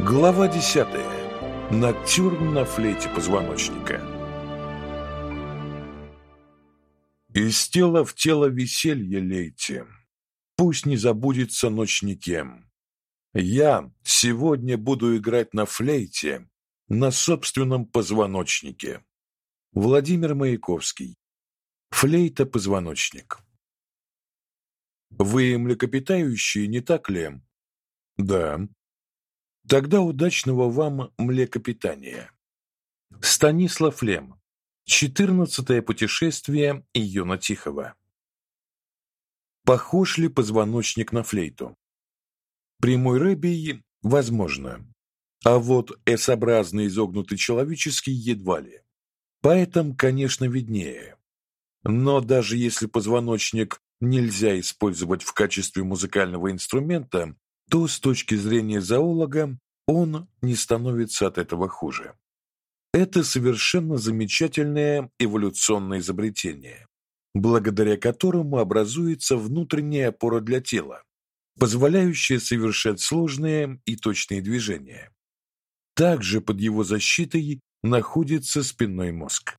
Глава 10. Ноктюрн на флейте позвоночника. Из тела в тело веселье лейте. Пусть не забудется ночь никем. Я сегодня буду играть на флейте на собственном позвоночнике. Владимир Маяковский. Флейта-позвоночник. Вы млекопитающие, не так ли? Да. Тогда удачного вам млекопитания. Станислав Лем. Четырнадцатое путешествие Иона Тихого. Похож ли позвоночник на флейту? Прямой рыбий возможно, а вот S-образный изогнутый человеческий едва ли. Поэтому, конечно, виднее. Но даже если позвоночник нельзя использовать в качестве музыкального инструмента, то с точки зрения зоолога он не становится от этого хуже. Это совершенно замечательное эволюционное изобретение, благодаря которому образуется внутренняя опора для тела, позволяющая совершать сложные и точные движения. Также под его защитой находится спинной мозг.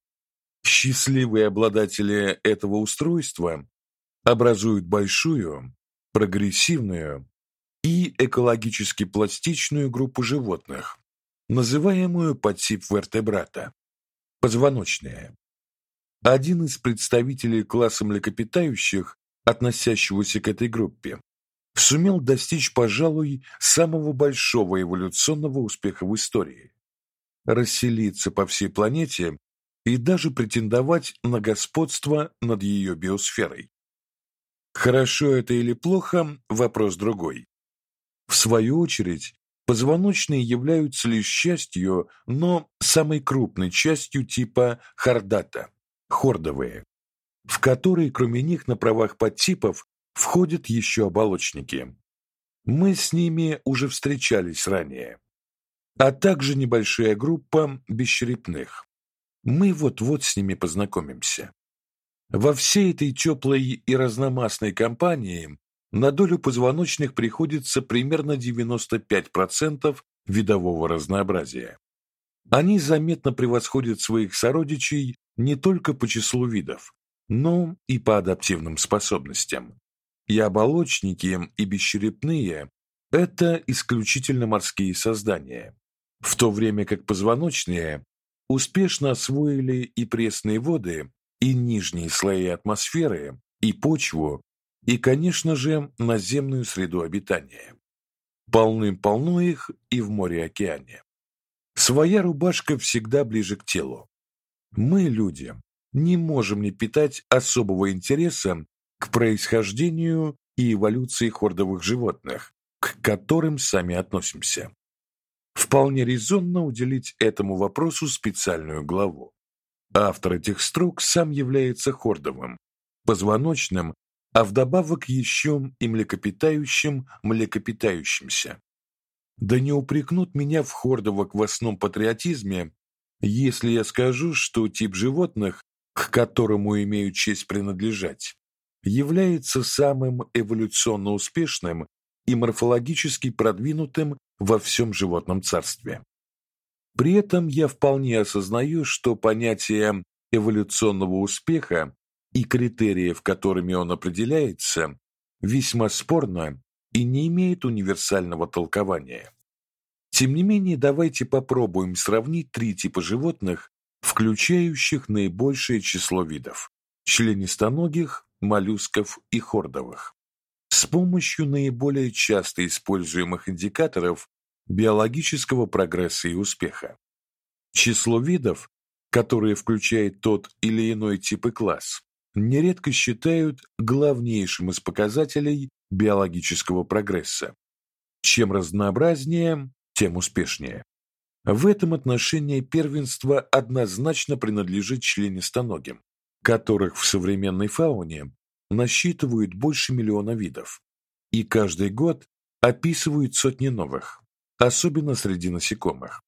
Счастливые обладатели этого устройства образуют большую, прогрессивную и экологически пластичную группу животных, называемую подтип вертебрата позвоночные. Один из представителей класса млекопитающих, относящегося к этой группе, сумел достичь, пожалуй, самого большого эволюционного успеха в истории расселиться по всей планете и даже претендовать на господство над ее биосферой. Хорошо это или плохо вопрос другой. В свою очередь, позвоночные являются лишь частью, но самой крупной частью типа хордата хордовые, в которые кроме них на правах подтипов входят еще оболочники. Мы с ними уже встречались ранее. А также небольшая группа бесчерепных. Мы вот-вот с ними познакомимся. Во всей этой теплой и разномастной компании на долю позвоночных приходится примерно 95% видового разнообразия. Они заметно превосходят своих сородичей не только по числу видов, но и по адаптивным способностям. И оболочники, и бесчерепные – это исключительно морские создания, в то время как позвоночные успешно освоили и пресные воды, и нижние слои атмосферы, и почву, и, конечно же, наземную среду обитания. Полным-полно их и в море-океане. Своя рубашка всегда ближе к телу. Мы, люди, не можем не питать особого интереса к происхождению и эволюции хордовых животных, к которым сами относимся. Вполне резонно уделить этому вопросу специальную главу. Автор этих строк сам является хордовым, позвоночным а вдобавок еще и млекопитающим млекопитающимся. Да не упрекнут меня в хордово-квасном патриотизме, если я скажу, что тип животных, к которому имею честь принадлежать, является самым эволюционно успешным и морфологически продвинутым во всем животном царстве. При этом я вполне осознаю, что понятие эволюционного успеха и критериев, которыми он определяется, весьма спорно и не имеет универсального толкования. Тем не менее, давайте попробуем сравнить три типа животных, включающих наибольшее число видов: членистоногих, моллюсков и хордовых. С помощью наиболее часто используемых индикаторов биологического прогресса и успеха. Число видов, которые включает тот или иной тип и класс, нередко считают главнейшим из показателей биологического прогресса. Чем разнообразнее, тем успешнее. В этом отношении первенство однозначно принадлежит членистоногим, которых в современной фауне насчитывают больше миллиона видов, и каждый год описывают сотни новых, особенно среди насекомых.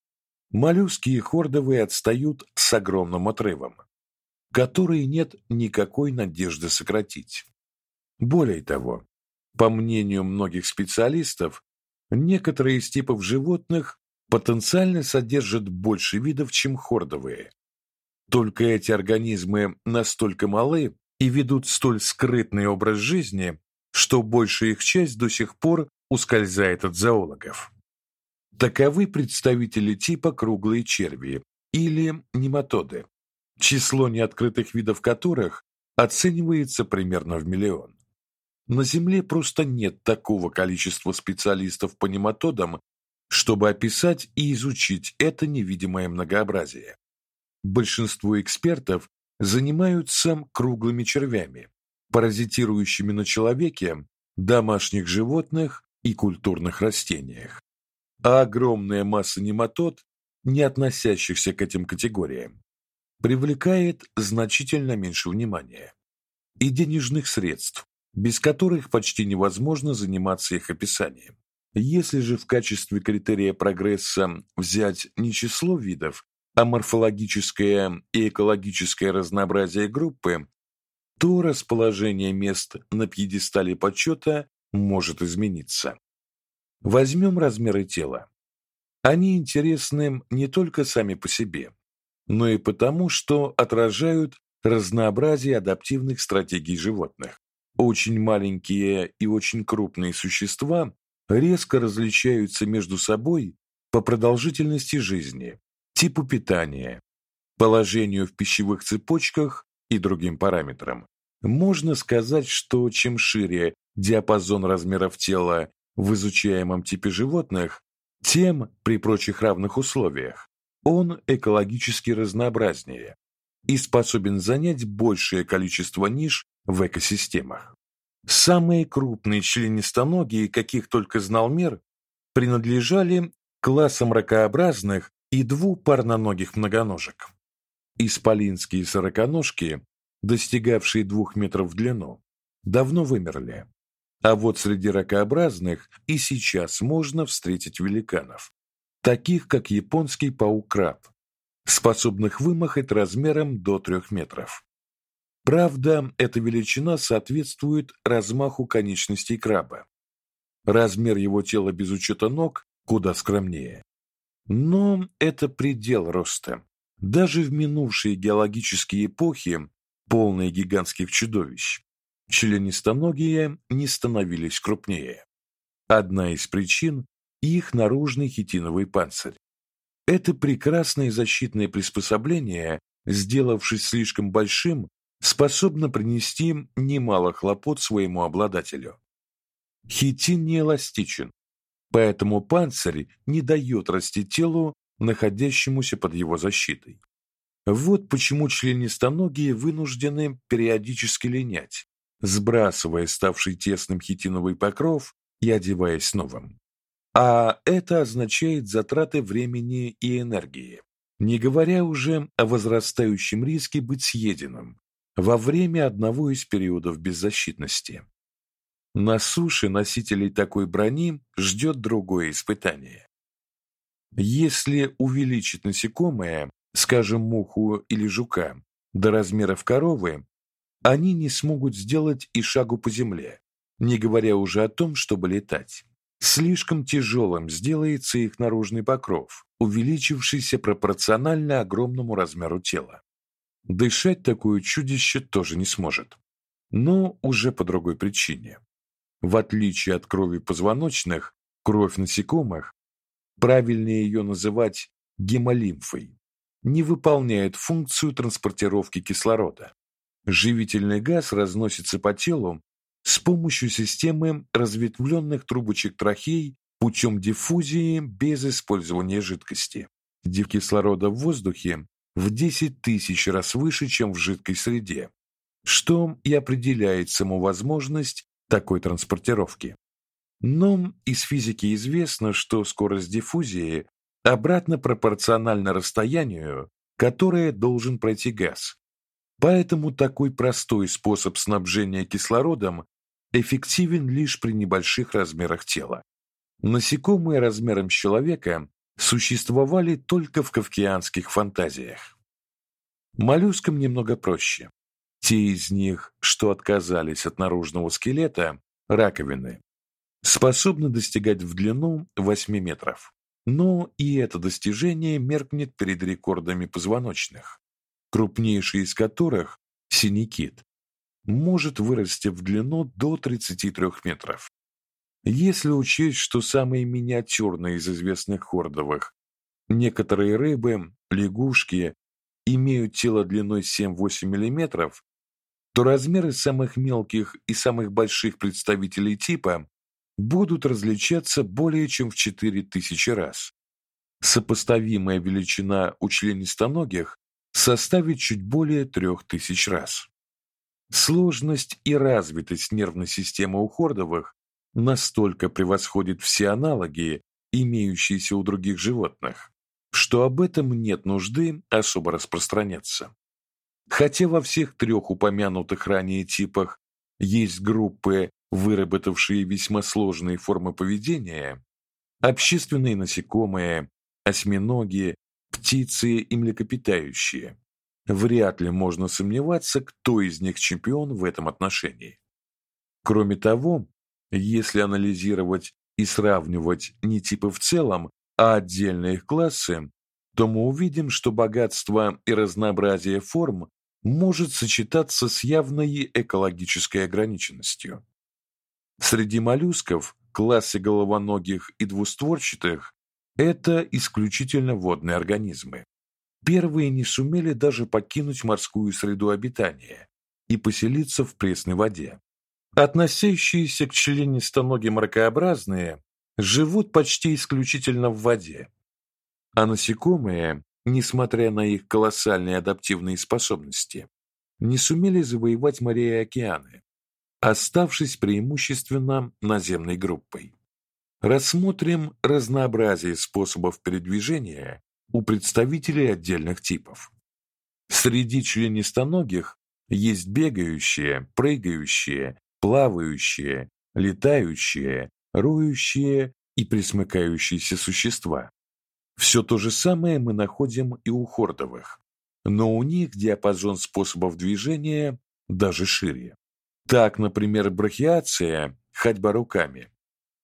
Моллюски и хордовые отстают с огромным отрывом которые нет никакой надежды сократить. Более того, по мнению многих специалистов, Некоторые из типов животных потенциально содержат больше видов, чем хордовые. Только эти организмы настолько малы и ведут столь скрытный образ жизни, что большая их часть до сих пор ускользает от зоологов. Таковы представители типа круглые черви или нематоды, число неоткрытых видов которых оценивается примерно в миллион. На Земле просто нет такого количества специалистов по нематодам, чтобы описать и изучить это невидимое многообразие. Большинство экспертов занимаются круглыми червями, паразитирующими на человеке, домашних животных и культурных растениях. А огромная масса нематод, не относящихся к этим категориям, привлекает значительно меньше внимания и денежных средств, без которых почти невозможно заниматься их описанием. Если же в качестве критерия прогресса взять не число видов, а морфологическое и экологическое разнообразие группы, то расположение мест на пьедестале почета может измениться. Возьмем размеры тела. Они интересны не только сами по себе, но и потому, что отражают разнообразие адаптивных стратегий животных. Очень маленькие и очень крупные существа резко различаются между собой по продолжительности жизни, типу питания, положению в пищевых цепочках и другим параметрам. Можно сказать, что чем шире диапазон размеров тела в изучаемом типе животных, тем при прочих равных условиях он экологически разнообразнее и способен занять большее количество ниш в экосистемах. Самые крупные членистоногие, каких только знал мир, принадлежали классам ракообразных и двупарноногих многоножек. Исполинские сороконожки, достигавшие двух метров в длину, давно вымерли. А вот среди ракообразных и сейчас можно встретить великанов, таких как японский паук-краб, способных вымахать размером до трех метров. Правда, эта величина соответствует размаху конечностей краба. Размер его тела без учета ног куда скромнее. Но это предел роста. Даже в минувшие геологические эпохи, полные гигантских чудовищ, членистоногие не становились крупнее. Одна из причин их наружный хитиновый панцирь. Это прекрасное защитное приспособление, сделавшись слишком большим, способно принести немало хлопот своему обладателю. Хитин не эластичен, поэтому панцирь не дает расти телу, находящемуся под его защитой. Вот почему членистоногие вынуждены периодически линять, сбрасывая ставший тесным хитиновый покров и одеваясь новым. А это означает затраты времени и энергии, не говоря уже о возрастающем риске быть съеденным во время одного из периодов беззащитности. На суше носителей такой брони ждет другое испытание. Если увеличить насекомое, скажем, муху или жука, до размеров коровы, они не смогут сделать и шагу по земле, не говоря уже о том, чтобы летать. Слишком тяжелым сделается их наружный покров, увеличившийся пропорционально огромному размеру тела. Дышать такое чудище тоже не сможет. Но уже по другой причине. В отличие от крови позвоночных, кровь насекомых, правильнее ее называть гемолимфой, не выполняет функцию транспортировки кислорода. Живительный газ разносится по телу с помощью системы разветвленных трубочек трахей путем диффузии без использования жидкости. Кислорода в воздухе в 10 тысяч раз выше, чем в жидкой среде, что и определяет саму возможность такой транспортировки. Но из физики известно, что скорость диффузии обратно пропорциональна расстоянию, которое должен пройти газ. Поэтому такой простой способ снабжения кислородом эффективен лишь при небольших размерах тела. Насекомые размером с человека существовали только в кавказских фантазиях. Моллюскам немного проще. Те из них, что отказались от наружного скелета, раковины, способны достигать в длину 8 метров. Но и это достижение меркнет перед рекордами позвоночных, крупнейший из которых синий может вырасти в длину до 33 метров. Если учесть, что самые миниатюрные из известных хордовых, некоторые рыбы, лягушки, имеют тело длиной 7-8 мм, то размеры самых мелких и самых больших представителей типа будут различаться более чем в 4000 раз. Сопоставимая величина у членистоногих составит чуть более 3000 раз. Сложность и развитость нервной системы у хордовых настолько превосходит все аналоги, имеющиеся у других животных, что об этом нет нужды особо распространяться. Хотя во всех трех упомянутых ранее типах есть группы выработавшие весьма сложные формы поведения, общественные насекомые, осьминоги, птицы и млекопитающие. Вряд ли можно сомневаться, кто из них чемпион в этом отношении. Кроме того, если анализировать и сравнивать не типы в целом, а отдельные их классы, то мы увидим, что богатство и разнообразие форм может сочетаться с явной экологической ограниченностью. Среди моллюсков, классе головоногих и двустворчатых, это исключительно водные организмы. Первые не сумели даже покинуть морскую среду обитания и поселиться в пресной воде. Относящиеся к членистоногим ракообразные живут почти исключительно в воде. А насекомые, несмотря на их колоссальные адаптивные способности, не сумели завоевать моря и океаны, оставшись преимущественно наземной группой. Рассмотрим разнообразие способов передвижения у представителей отдельных типов. Среди членистоногих есть бегающие, прыгающие, плавающие, летающие, роющие и пресмыкающиеся существа. Все то же самое мы находим и у хордовых, но у них диапазон способов движения даже шире. Так, например, брахиация, ходьба руками,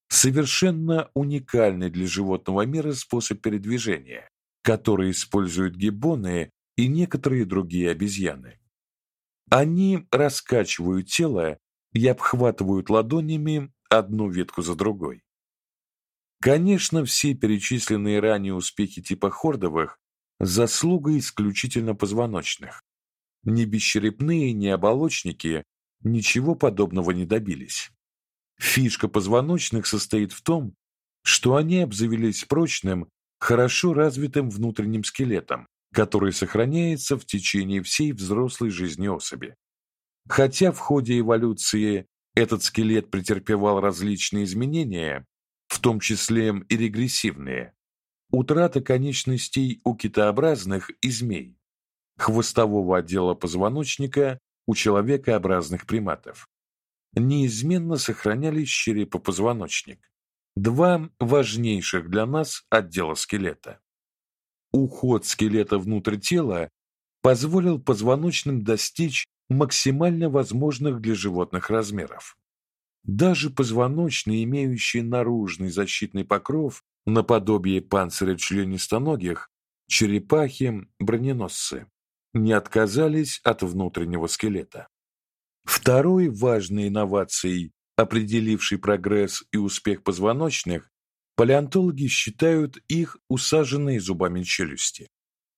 совершенно уникальный для животного мира способ передвижения, который используют гиббоны и некоторые другие обезьяны. Они раскачивают тело и обхватывают ладонями одну ветку за другой. Конечно, все перечисленные ранее успехи типа хордовых заслуга исключительно позвоночных. Ни бесчерепные, ни оболочники ничего подобного не добились. Фишка позвоночных состоит в том, что они обзавелись прочным, хорошо развитым внутренним скелетом, который сохраняется в течение всей взрослой жизни особи. Хотя в ходе эволюции этот скелет претерпевал различные изменения, в том числе и регрессивные, утрата конечностей у китообразных и змей, хвостового отдела позвоночника у человекообразных приматов. Неизменно сохранялись черепно-позвоночник, два важнейших для нас отдела скелета. Уход скелета внутрь тела позволил позвоночным достичь максимально возможных для животных размеров. Даже позвоночные, имеющие наружный защитный покров, наподобие панциря членистоногих, черепахи, броненосцы, не отказались от внутреннего скелета. Второй важной инновацией, определившей прогресс и успех позвоночных, палеонтологи считают их усаженные зубами челюсти.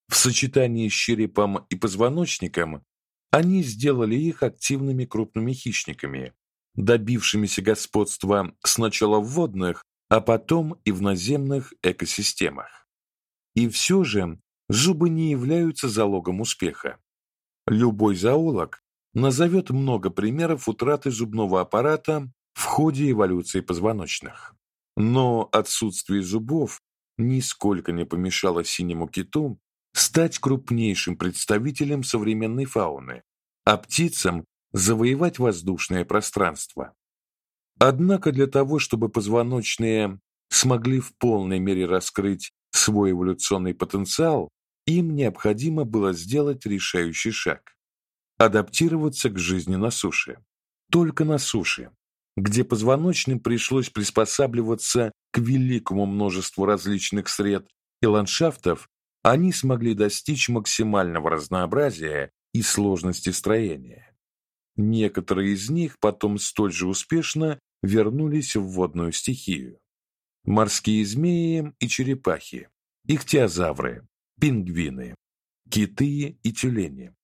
В сочетании с черепом и позвоночником они сделали их активными крупными хищниками, добившимися господства сначала в водных, а потом и в наземных экосистемах. И все же зубы не являются залогом успеха. Любой зоолог назовет много примеров утраты зубного аппарата в ходе эволюции позвоночных. Но отсутствие зубов нисколько не помешало синему киту стать крупнейшим представителем современной фауны, а птицам завоевать воздушное пространство. Однако для того, чтобы позвоночные смогли в полной мере раскрыть свой эволюционный потенциал, им необходимо было сделать решающий шаг адаптироваться к жизни на суше. Только на суше. где позвоночным пришлось приспосабливаться к великому множеству различных сред и ландшафтов, они смогли достичь максимального разнообразия и сложности строения. Некоторые из них потом столь же успешно вернулись в водную стихию. Морские змеи и черепахи, ихтиозавры, пингвины, киты и тюлени.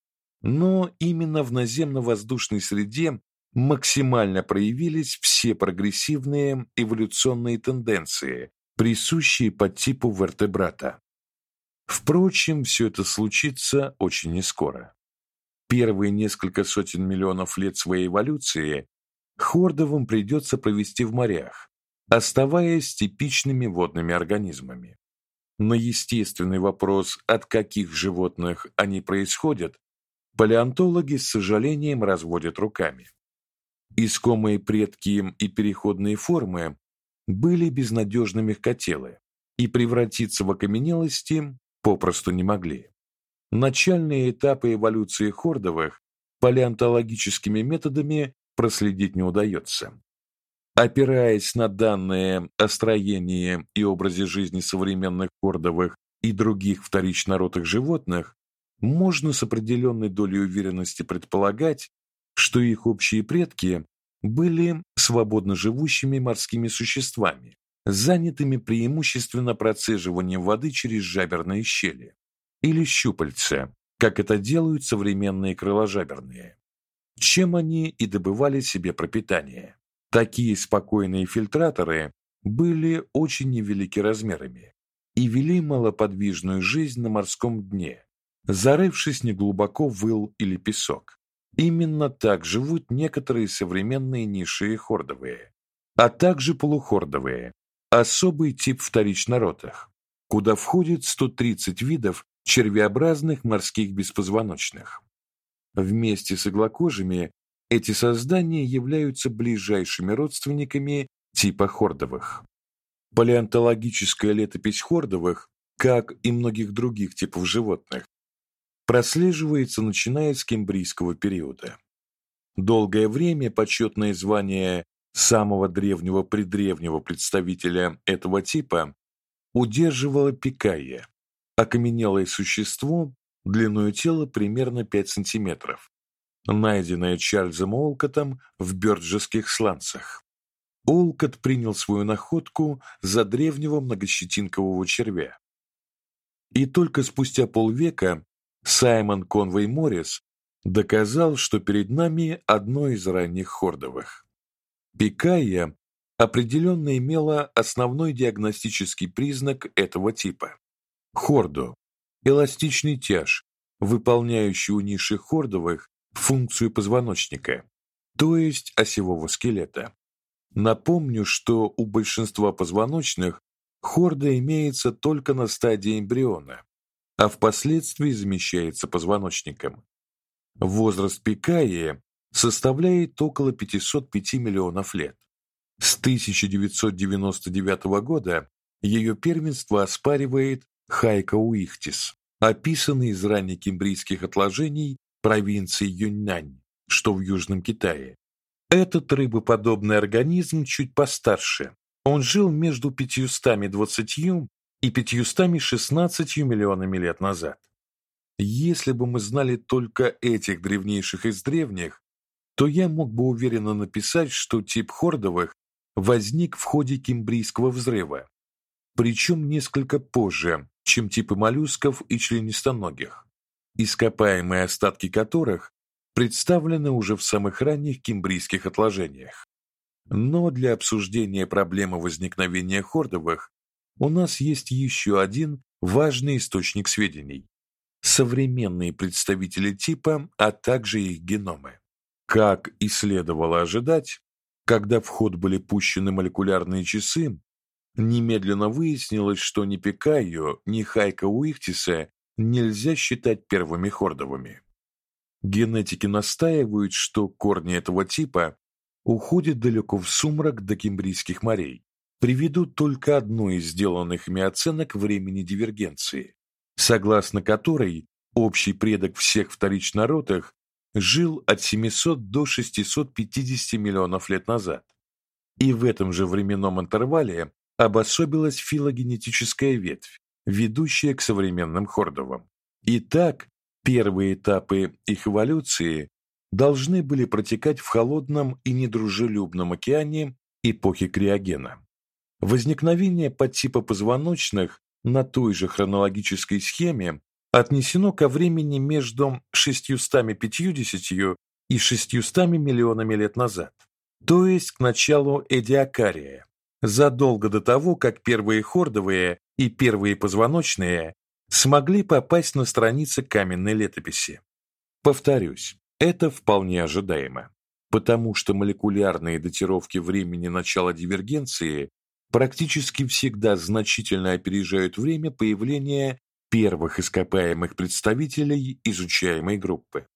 Но именно в наземно-воздушной среде максимально проявились все прогрессивные эволюционные тенденции, присущие подтипу вертебрата. Впрочем, все это случится очень нескоро. Первые несколько сотен миллионов лет своей эволюции хордовым придется провести в морях, оставаясь типичными водными организмами. На естественный вопрос, от каких животных они происходят, палеонтологи с сожалением разводят руками. Искомые предки и переходные формы были безнадежно мягкотелы и превратиться в окаменелости попросту не могли. Начальные этапы эволюции хордовых палеонтологическими методами проследить не удается. Опираясь на данные о строении и образе жизни современных хордовых и других вторичнородных животных, можно с определенной долей уверенности предполагать, что их общие предки были свободно живущими морскими существами, занятыми преимущественно процеживанием воды через жаберные щели или щупальца, как это делают современные крыложаберные. Чем они и добывали себе пропитание. Такие спокойные фильтраторы были очень невелики размерами и вели малоподвижную жизнь на морском дне, зарывшись неглубоко в ил или песок. Именно так живут некоторые современные низшие хордовые, а также полухордовые, особый тип вторичнородных, куда входит 130 видов червеобразных морских беспозвоночных. Вместе с иглокожими эти создания являются ближайшими родственниками типа хордовых. Палеонтологическая летопись хордовых, как и многих других типов животных, прослеживается начиная с кембрийского периода. Долгое время почетное звание самого древнего предревнего представителя этого типа удерживало пикайя, окаменелое существо длиной тела примерно 5 сантиметров, найденное Чарльзом Олкотом в Бёрджеских сланцах. Олкот принял свою находку за древнего многощетинкового червя. И только спустя полвека Саймон Конвей Моррис доказал, что перед нами одно из ранних хордовых. Пикайя определенно имела основной диагностический признак этого типа. Хордо эластичный тяж, выполняющий у низших хордовых функцию позвоночника, то есть осевого скелета. Напомню, что у большинства позвоночных хорда имеется только на стадии эмбриона, а впоследствии замещается позвоночником. Возраст Пикаи составляет около 505 миллионов лет. С 1999 года ее первенство оспаривает Хайка уихтис, описанный из раннекембрийских отложений провинции Юньнань, что в Южном Китае. Этот рыбоподобный организм чуть постарше. Он жил между 520 и 516 миллионами лет назад. Если бы мы знали только этих древнейших из древних, то я мог бы уверенно написать, что тип хордовых возник в ходе Кембрийского взрыва, причем несколько позже, чем типы моллюсков и членистоногих, ископаемые остатки которых представлены уже в самых ранних кембрийских отложениях. Но для обсуждения проблемы возникновения хордовых у нас есть еще один важный источник сведений современные представители типа, а также их геномы. Как и следовало ожидать, когда в ход были пущены молекулярные часы, немедленно выяснилось, что ни Пикайо, ни Хайка Уихтиса нельзя считать первыми хордовыми. Генетики настаивают, что корни этого типа уходят далеко в сумрак до Кембрийских морей. Приведу только одну из сделанных ими оценок времени дивергенции, согласно которой общий предок всех вторичнородных жил от 700 до 650 миллионов лет назад, И в этом же временном интервале обособилась филогенетическая ветвь, ведущая к современным хордовым. Итак, первые этапы их эволюции должны были протекать в холодном и недружелюбном океане эпохи Криогена. Возникновение подтипа позвоночных на той же хронологической схеме отнесено ко времени между 650 и 600 миллионами лет назад, то есть к началу Эдиакария, задолго до того, как первые хордовые и первые позвоночные смогли попасть на страницы каменной летописи. Повторюсь, это вполне ожидаемо, потому что молекулярные датировки времени начала дивергенции практически всегда значительно опережают время появления первых ископаемых представителей изучаемой группы.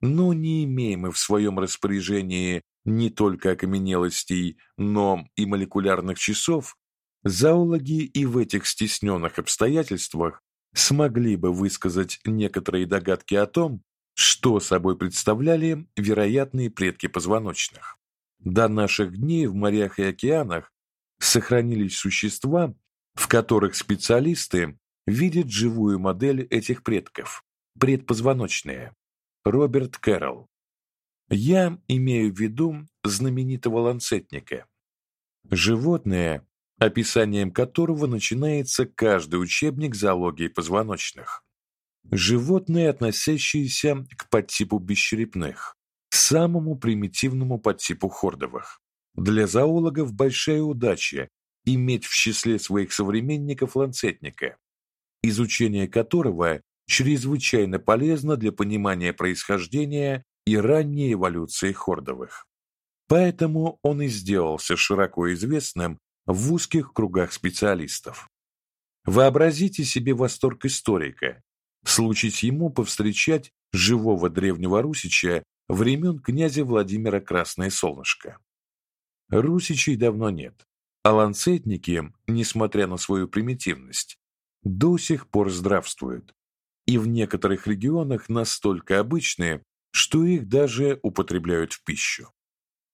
Но не имеем мы в своем распоряжении не только окаменелостей, но и молекулярных часов, зоологи и в этих стесненных обстоятельствах смогли бы высказать некоторые догадки о том, что собой представляли вероятные предки позвоночных. До наших дней в морях и океанах сохранились существа, в которых специалисты видят живую модель этих предков предпозвоночные. Роберт Кэрролл. Я имею в виду знаменитого ланцетника. Животное, описанием которого начинается каждый учебник зоологии позвоночных. Животные, относящиеся к подтипу бесчерепных, самому примитивному подтипу хордовых. Для зоологов большая удача иметь в числе своих современников ланцетника, изучение которого чрезвычайно полезно для понимания происхождения и ранней эволюции хордовых. Поэтому он и сделался широко известным в узких кругах специалистов. Вообразите себе восторг историка, случись ему повстречать живого древнего русича времен князя Владимира Красное Солнышко. Русичей давно нет, а ланцетники, несмотря на свою примитивность, до сих пор здравствуют, и в некоторых регионах настолько обычные, что их даже употребляют в пищу.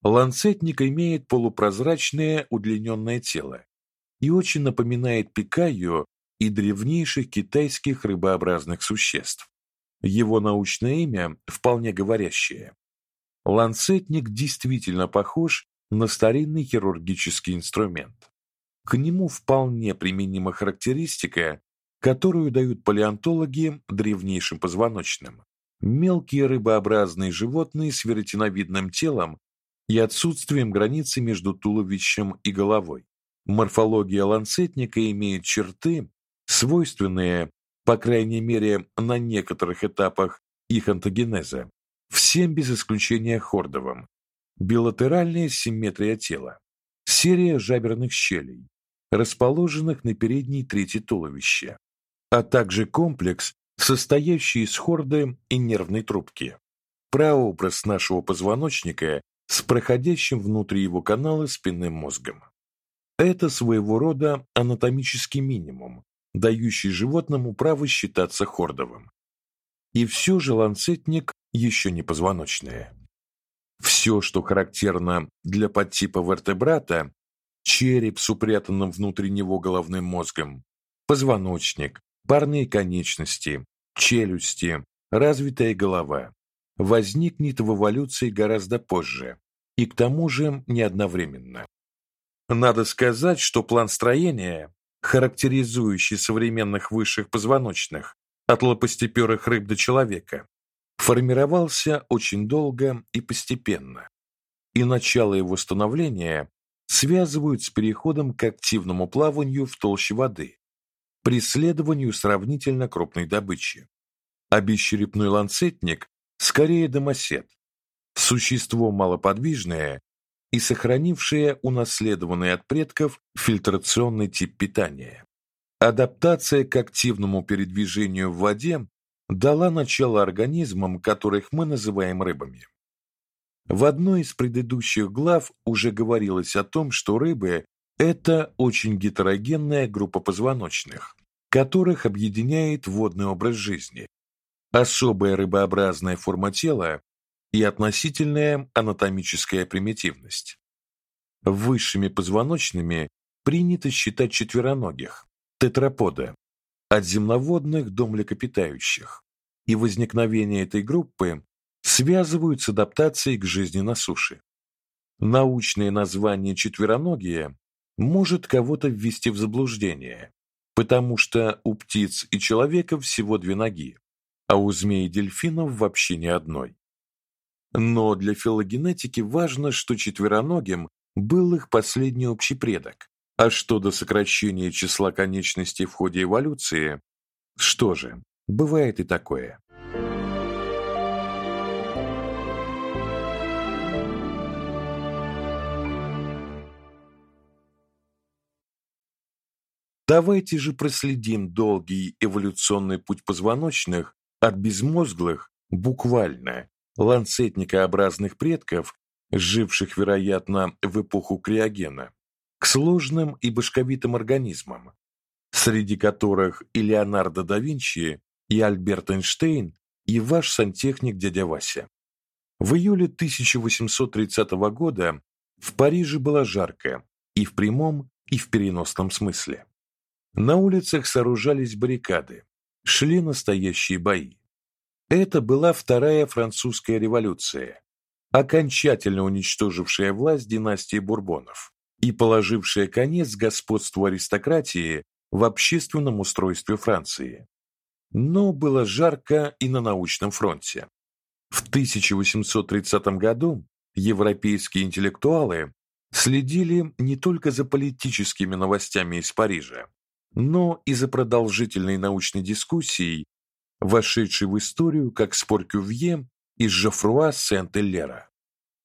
Ланцетник имеет полупрозрачное удлиненное тело и очень напоминает пикайо и древнейших китайских рыбообразных существ. Его научное имя вполне говорящее. Ланцетник действительно похож на старинный хирургический инструмент. К нему вполне применима характеристика, которую дают палеонтологи древнейшим позвоночным. Мелкие рыбообразные животные с веретеновидным телом и отсутствием границы между туловищем и головой. Морфология ланцетника имеет черты, свойственные, по крайней мере, на некоторых этапах их антогенеза, всем без исключения хордовым. Билатеральная симметрия тела, серия жаберных щелей, расположенных на передней трети туловища, а также комплекс, состоящий из хорды и нервной трубки. Прообраз нашего позвоночника с проходящим внутри его канала спинным мозгом. Это своего рода анатомический минимум, дающий животному право считаться хордовым. И все же ланцетник еще не позвоночное. Все, что характерно для подтипа вертебрата, череп с упрятанным внутри него головным мозгом, позвоночник, парные конечности, челюсти, развитая голова, возникнет в эволюции гораздо позже и к тому же не одновременно. Надо сказать, что план строения, характеризующий современных высших позвоночных от лопастеперых рыб до человека, формировался очень долго и постепенно. И начало его становления связывают с переходом к активному плаванию в толще воды, преследованию сравнительно крупной добычи. А бесчерепной ланцетник скорее домосед, существо малоподвижное и сохранившее унаследованный от предков фильтрационный тип питания. Адаптация к активному передвижению в воде дала начало организмам, которых мы называем рыбами. В одной из предыдущих глав уже говорилось о том, что рыбы это очень гетерогенная группа позвоночных, которых объединяет водный образ жизни, особая рыбообразная форма тела и относительная анатомическая примитивность. Высшими позвоночными принято считать четвероногих, тетраподы, от земноводных до млекопитающих. И возникновение этой группы связывают с адаптацией к жизни на суше. Научное название четвероногие может кого-то ввести в заблуждение, потому что у птиц и человека всего две ноги, а у змей и дельфинов вообще ни одной. Но для филогенетики важно, что четвероногим был их последний общий предок. А что до сокращения числа конечностей в ходе эволюции, что же, бывает и такое. Давайте же проследим долгий эволюционный путь позвоночных от безмозглых, буквально, ланцетникообразных предков, живших, вероятно, в эпоху криогена, к сложным и башковитым организмам, среди которых и Леонардо да Винчи, и Альберт Эйнштейн, и ваш сантехник дядя Вася. В июле 1830 года в Париже было жарко, и в прямом, и в переносном смысле. На улицах сооружались баррикады, шли настоящие бои. Это была вторая французская революция, окончательно уничтожившая власть династии Бурбонов и положившая конец господству аристократии в общественном устройстве Франции. Но было жарко и на научном фронте. В 1830 году европейские интеллектуалы следили не только за политическими новостями из Парижа, но и за продолжительной научной дискуссией вошедший в историю как спор Кювье и Жофруа Сент-Эллера.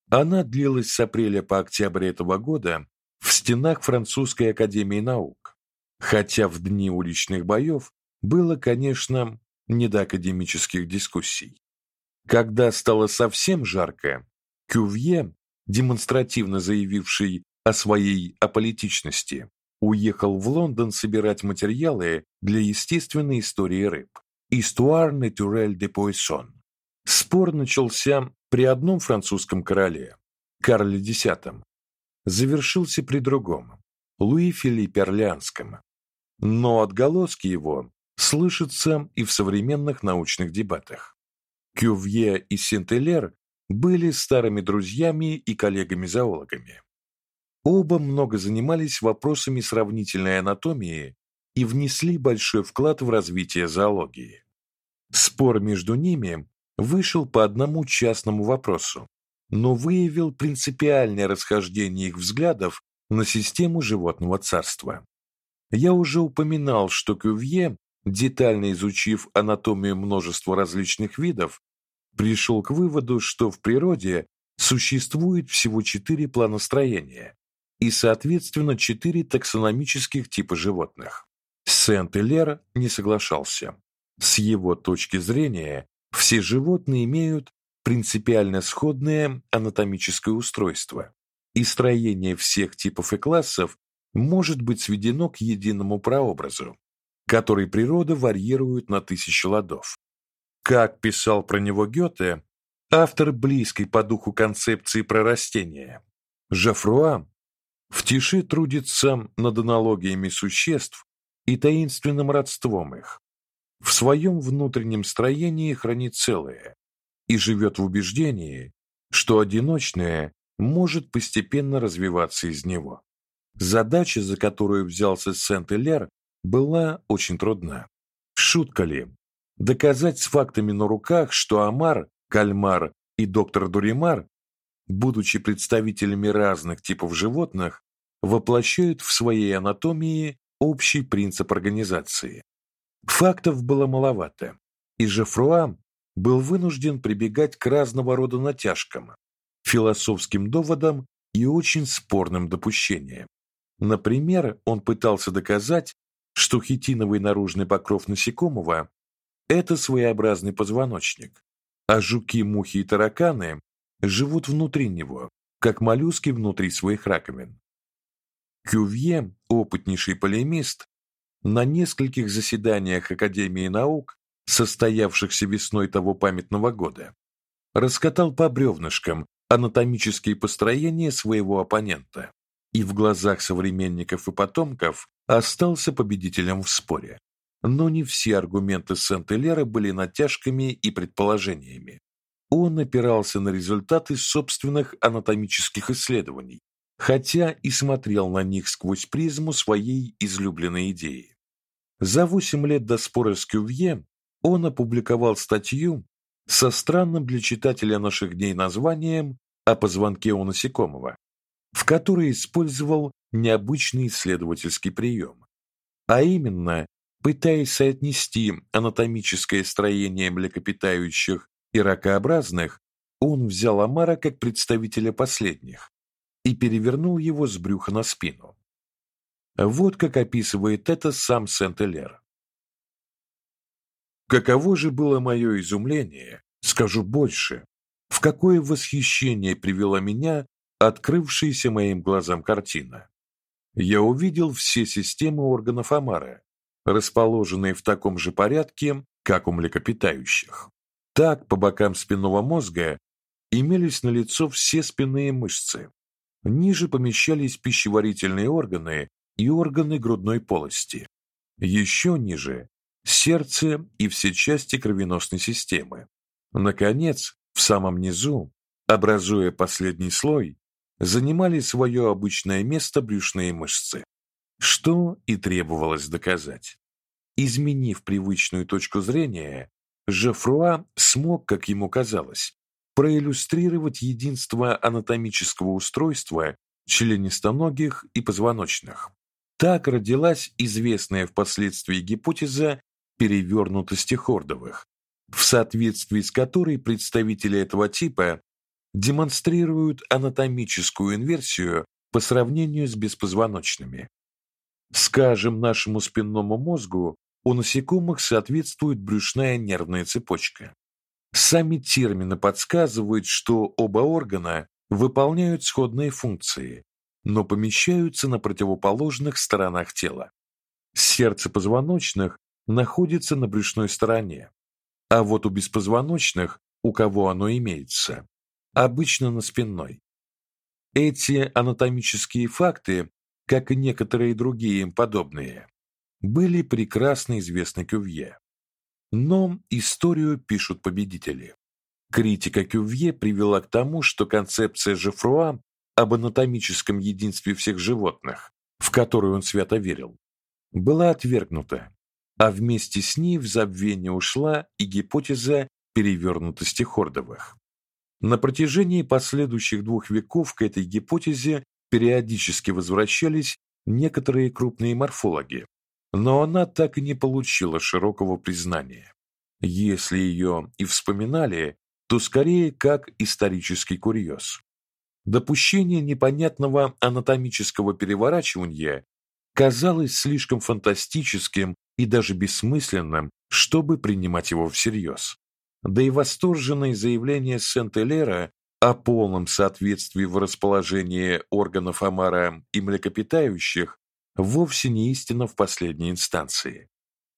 Она длилась с апреля по октябрь этого года в стенах французской академии наук. Хотя в дни уличных боев было, конечно, не до академических дискуссий. Когда стало совсем жарко, Кювье, демонстративно заявивший о своей аполитичности, уехал в Лондон собирать материалы для естественной истории рыб. Histoire naturelle de Poisson. Спор начался при одном французском короле, Карле X, завершился при другом, Луи Филиппе Орлеанском. Но отголоски его слышатся и в современных научных дебатах. Кювье и Сент-Элер были старыми друзьями и коллегами-зоологами. Оба много занимались вопросами сравнительной анатомии и внесли большой вклад в развитие зоологии. Спор между ними вышел по одному частному вопросу, но выявил принципиальное расхождение их взглядов на систему животного царства. Я уже упоминал, что Кювье, детально изучив анатомию множества различных видов, пришел к выводу, что в природе существует всего четыре планостроения и, соответственно, четыре таксономических типа животных. Сент-Элер не соглашался. С его точки зрения, все животные имеют принципиально сходное анатомическое устройство, и строение всех типов и классов может быть сведено к единому прообразу, который природа варьирует на тысячи ладов. Как писал про него Гёте, автор близкой по духу концепции про растения, Жофруа в тиши трудится над аналогиями существ, и таинственным родством их. В своем внутреннем строении хранит целое и живет в убеждении, что одиночное может постепенно развиваться из него. Задача, за которую взялся Сент-Элер, была очень трудна. Шутка ли? Доказать с фактами на руках, что Амар, Кальмар и доктор Дуримар, будучи представителями разных типов животных, воплощают в своей анатомии общий принцип организации. Фактов было маловато, и Жефруа был вынужден прибегать к разного рода натяжкам, философским доводам и очень спорным допущениям. Например, он пытался доказать, что хитиновый наружный покров насекомого это своеобразный позвоночник, а жуки, мухи и тараканы живут внутри него, как моллюски внутри своих раковин. Кювье, опытнейший полемист, на нескольких заседаниях Академии наук, состоявшихся весной того памятного года, раскатал по бревнышкам анатомические построения своего оппонента. И в глазах современников и потомков остался победителем в споре. Но не все аргументы Сент-Элера были натяжками и предположениями. Он опирался на результаты собственных анатомических исследований, хотя и смотрел на них сквозь призму своей излюбленной идеи. За восемь лет до спора с Кювье он опубликовал статью со странным для читателя наших дней названием «О позвонке у насекомого», в которой использовал необычный исследовательский прием, а именно, пытаясь соотнести анатомическое строение млекопитающих и ракообразных, он взял омара как представителя последних и перевернул его с брюха на спину. Вот как описывает это сам Сент-Элер. Каково же было мое изумление, скажу больше, в какое восхищение привела меня открывшаяся моим глазам картина. Я увидел все системы органов омара, расположенные в таком же порядке, как у млекопитающих. Так, по бокам спинного мозга имелись на лицо все спинные мышцы. Ниже помещались пищеварительные органы и органы грудной полости. Еще ниже сердце и все части кровеносной системы. Наконец, в самом низу, образуя последний слой, занимали свое обычное место брюшные мышцы, что и требовалось доказать. Изменив привычную точку зрения, Жефруа смог, как ему казалось, проиллюстрировать единство анатомического устройства членистоногих и позвоночных. Так родилась известная впоследствии гипотеза перевернутости хордовых, в соответствии с которой представители этого типа демонстрируют анатомическую инверсию по сравнению с беспозвоночными. Скажем, нашему спинному мозгу у насекомых соответствует брюшная нервная цепочка. Сами термины подсказывают, что оба органа выполняют сходные функции, но помещаются на противоположных сторонах тела. Сердце позвоночных находится на брюшной стороне, а вот у беспозвоночных, у кого оно имеется, обычно на спинной. Эти анатомические факты, как и некоторые другие им подобные, были прекрасно известны Кювье. Но историю пишут победители. Критика Кювье привела к тому, что концепция Жефруа об анатомическом единстве всех животных, в которую он свято верил, была отвергнута, а вместе с ней в забвение ушла и гипотеза перевернутости хордовых. На протяжении последующих двух веков к этой гипотезе периодически возвращались некоторые крупные морфологи, но она так и не получила широкого признания. Если ее и вспоминали, то скорее как исторический курьез. Допущение непонятного анатомического переворачивания казалось слишком фантастическим и даже бессмысленным, чтобы принимать его всерьез. Да и восторженные заявления Сент-Элера о полном соответствии в расположении органов омара и млекопитающих вовсе не истина в последней инстанции.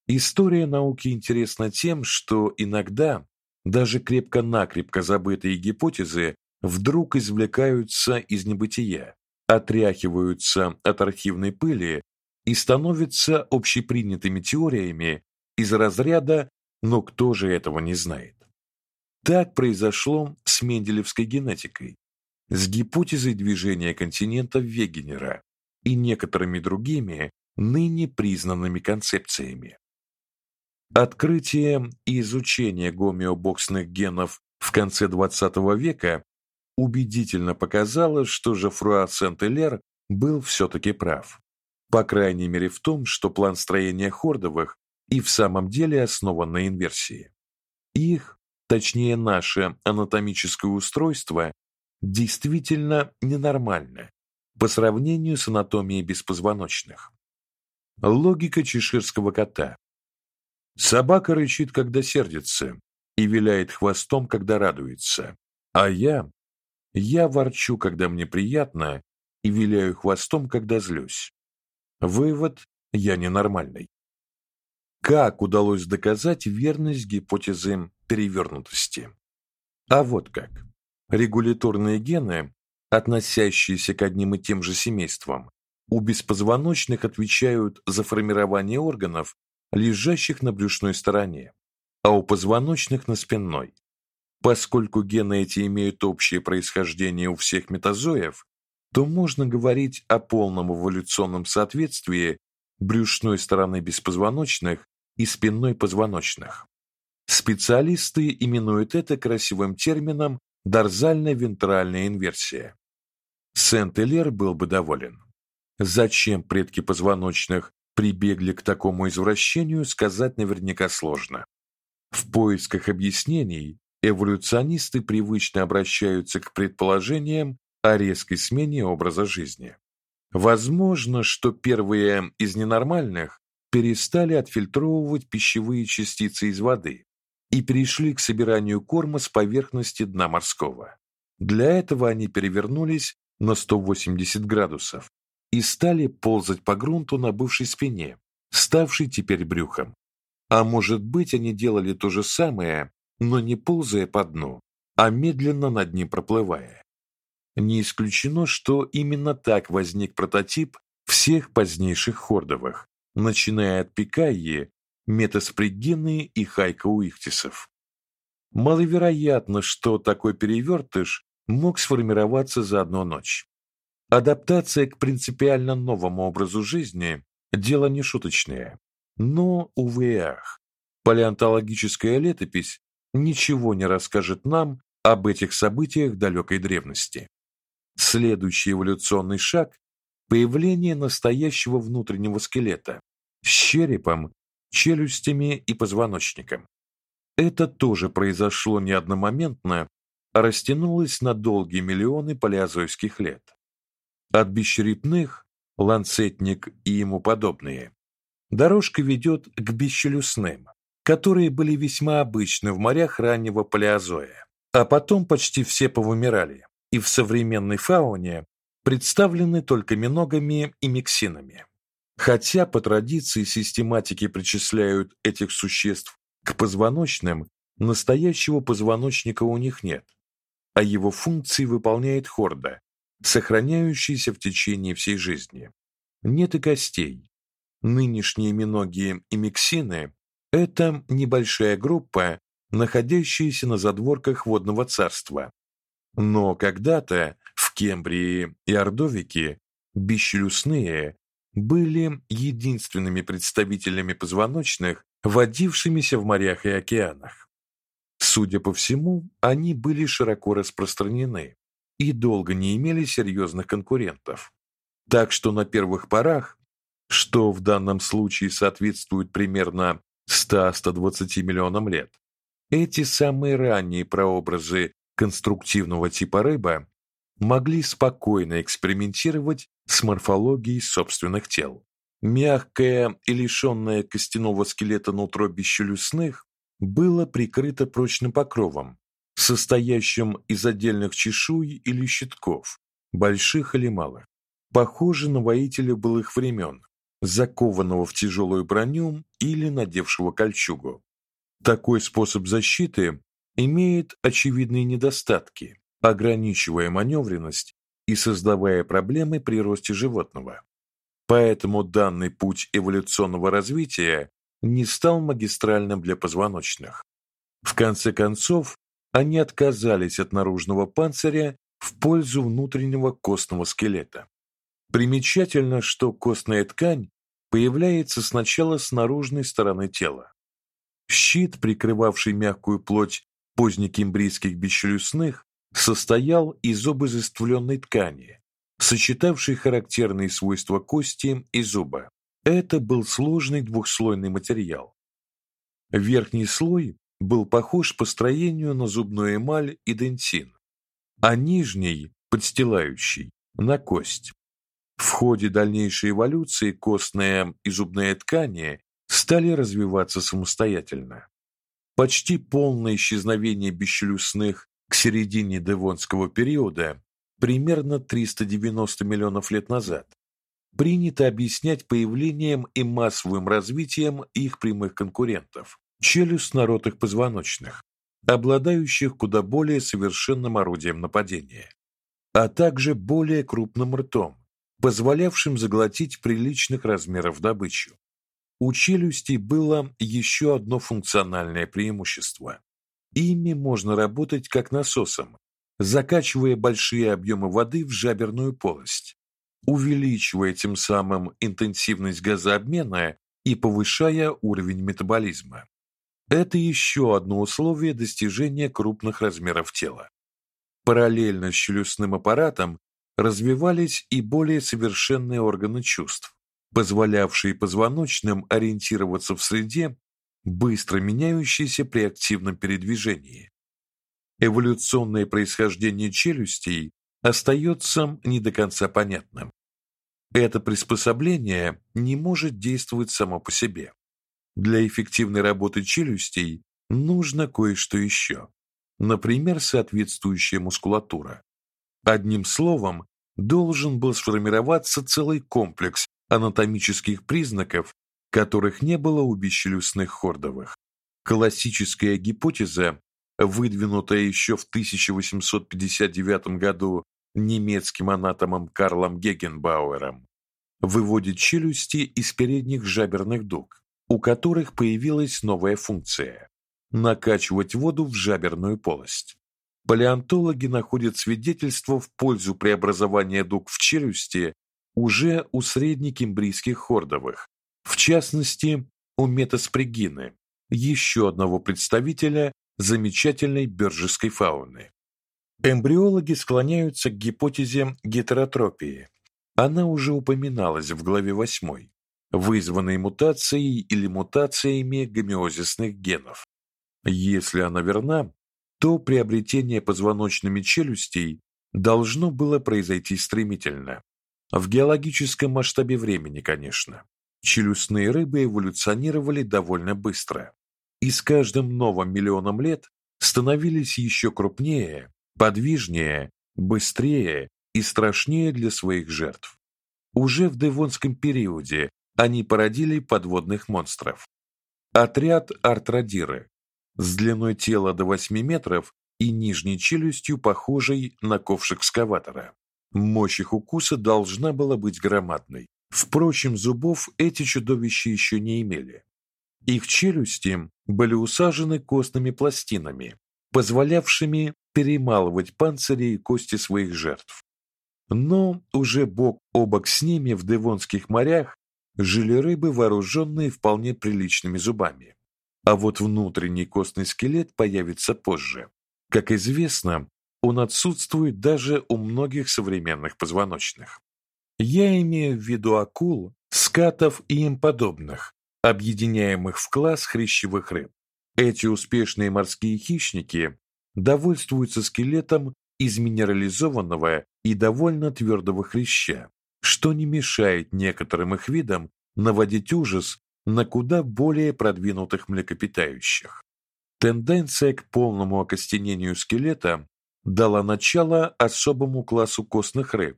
История науки интересна тем, что иногда даже крепко-накрепко забытые гипотезы вдруг извлекаются из небытия, отряхиваются от архивной пыли и становятся общепринятыми теориями из разряда «но кто же этого не знает?». Так произошло с менделевской генетикой, с гипотезой движения континентов Вегенера и некоторыми другими ныне признанными концепциями. Открытие и изучение гомеобоксных генов в конце XX века убедительно показало, что Жофруа Сент-Элер был все таки прав. По крайней мере в том, что план строения хордовых и в самом деле основан на инверсии. Их, точнее наше анатомическое устройство действительно ненормально по сравнению с анатомией беспозвоночных. Логика чеширского кота. Собака рычит, когда сердится, и виляет хвостом, когда радуется. А я я ворчу, когда мне приятно, и виляю хвостом, когда злюсь. Вывод: я ненормальный. Как удалось доказать верность гипотезы перевернутости? А вот как. Регуляторные гены относящиеся к одним и тем же семействам, у беспозвоночных отвечают за формирование органов, лежащих на брюшной стороне, а у позвоночных на спинной. Поскольку гены эти имеют общее происхождение у всех метазоев, то можно говорить о полном эволюционном соответствии брюшной стороны беспозвоночных и спинной позвоночных. Специалисты именуют это красивым термином дорзально-вентральная инверсия. Сент-Элер был бы доволен. Зачем предки позвоночных прибегли к такому извращению, сказать наверняка сложно. В поисках объяснений эволюционисты привычно обращаются к предположениям о резкой смене образа жизни. Возможно, что первые из ненормальных перестали отфильтровывать пищевые частицы из воды и перешли к собиранию корма с поверхности дна морского. Для этого они перевернулись на 180 градусов и стали ползать по грунту на бывшей спине, ставшей теперь брюхом. А может быть, они делали то же самое, но не ползая по дну, а медленно над ним проплывая. Не исключено, что именно так возник прототип всех позднейших хордовых, начиная от Пикайи, Метаспригины и Хайка-Уихтисов. Маловероятно, что такой перевертыш мог сформироваться за одну ночь. Адаптация к принципиально новому образу жизни дело не шуточное. Но увы ах, палеонтологическая летопись ничего не расскажет нам об этих событиях далекой древности. Следующий эволюционный шаг появление настоящего внутреннего скелета с черепом, челюстями и позвоночником. Это тоже произошло не одномоментно, а растянулось на долгие миллионы палеозойских лет. От бесчерепных, ланцетник и ему подобные, дорожка ведет к бесчелюстным, которые были весьма обычны в морях раннего палеозоя, а потом почти все повымирали и в современной фауне представлены только миногами и миксинами. Хотя по традиции систематики причисляют этих существ к позвоночным, настоящего позвоночника у них нет, а его функции выполняет хорда, сохраняющаяся в течение всей жизни. Нет и костей. Нынешние миноги и миксины – это небольшая группа, находящаяся на задворках водного царства, но когда-то в Кембрии и Ордовике бесчелюстные были единственными представителями позвоночных, водившимися в морях и океанах. Судя по всему, они были широко распространены и долго не имели серьезных конкурентов. Так что на первых порах, что в данном случае соответствует примерно 100-120 миллионам лет, эти самые ранние прообразы конструктивного типа рыба могли спокойно экспериментировать с морфологией собственных тел. Мягкое и лишенное костяного скелета нутро бесчелюстных было прикрыто прочным покровом, состоящим из отдельных чешуй или щитков, больших или малых. Похоже на воителя былых времен, закованного в тяжелую броню или надевшего кольчугу. Такой способ защиты имеет очевидные недостатки, ограничивая маневренность и создавая проблемы при росте животного. Поэтому данный путь эволюционного развития не стал магистральным для позвоночных. В конце концов, они отказались от наружного панциря в пользу внутреннего костного скелета. Примечательно, что костная ткань появляется сначала с наружной стороны тела. Щит, прикрывавший мягкую плоть позднекембрийских бесчелюстных состоял из обозаствленной ткани, сочетавшей характерные свойства кости и зуба. Это был сложный двухслойный материал. Верхний слой был похож по строению на зубную эмаль и дентин, а нижний, подстилающий, на кость. В ходе дальнейшей эволюции костная и зубная ткани стали развиваться самостоятельно. Почти полное исчезновение бесчелюстных к середине Девонского периода, примерно 390 миллионов лет назад, принято объяснять появлением и массовым развитием их прямых конкурентов челюстно-ротых позвоночных, обладающих куда более совершенным орудием нападения. а также более крупным ртом, позволявшим заглотить приличных размеров добычу. У челюстей было еще одно функциональное преимущество. Ими можно работать как насосом, закачивая большие объемы воды в жаберную полость, увеличивая тем самым интенсивность газообмена и повышая уровень метаболизма. Это еще одно условие достижения крупных размеров тела. Параллельно с челюстным аппаратом развивались и более совершенные органы чувств, позволявшие позвоночным ориентироваться в среде, быстро меняющейся при активном передвижении. Эволюционное происхождение челюстей остается не до конца понятным. Это приспособление не может действовать само по себе. Для эффективной работы челюстей нужно кое-что еще. Например, соответствующая мускулатура. Одним словом, должен был сформироваться целый комплекс анатомических признаков, которых не было у бесчелюстных хордовых. Классическая гипотеза, выдвинутая еще в 1859 году немецким анатомом Карлом Гегенбауэром, выводит челюсти из передних жаберных дуг, у которых появилась новая функция накачивать воду в жаберную полость. Палеонтологи находят свидетельства в пользу преобразования дуг в челюсти уже у среднекембрийских хордовых, в частности, у метаспрегины, еще одного представителя замечательной биржской фауны. Эмбриологи склоняются к гипотезе гетеротропии. Она уже упоминалась в главе 8, вызванной мутацией или мутациями гомеозисных генов. Если она верна, то приобретение позвоночными челюстей должно было произойти стремительно. В геологическом масштабе времени, конечно. Челюстные рыбы эволюционировали довольно быстро. И с каждым новым миллионом лет становились еще крупнее, подвижнее, быстрее и страшнее для своих жертв. Уже в девонском периоде они породили подводных монстров. Отряд артродиры с длиной тела до 8 метров и нижней челюстью, похожей на ковш экскаватора. Мощь их укуса должна была быть громадной. Впрочем, зубов эти чудовища еще не имели. Их челюсти были усажены костными пластинами, позволявшими перемалывать панцири и кости своих жертв. Но уже бок о бок с ними в девонских морях жили рыбы, вооруженные вполне приличными зубами. А вот внутренний костный скелет появится позже. Как известно, он отсутствует даже у многих современных позвоночных. Я имею в виду акул, скатов и им подобных, объединяемых в класс хрящевых рыб. Эти успешные морские хищники довольствуются скелетом из минерализованного и довольно твердого хряща, что не мешает некоторым их видам наводить ужас на куда более продвинутых млекопитающих. Тенденция к полному окостенению скелета дала начало особому классу костных рыб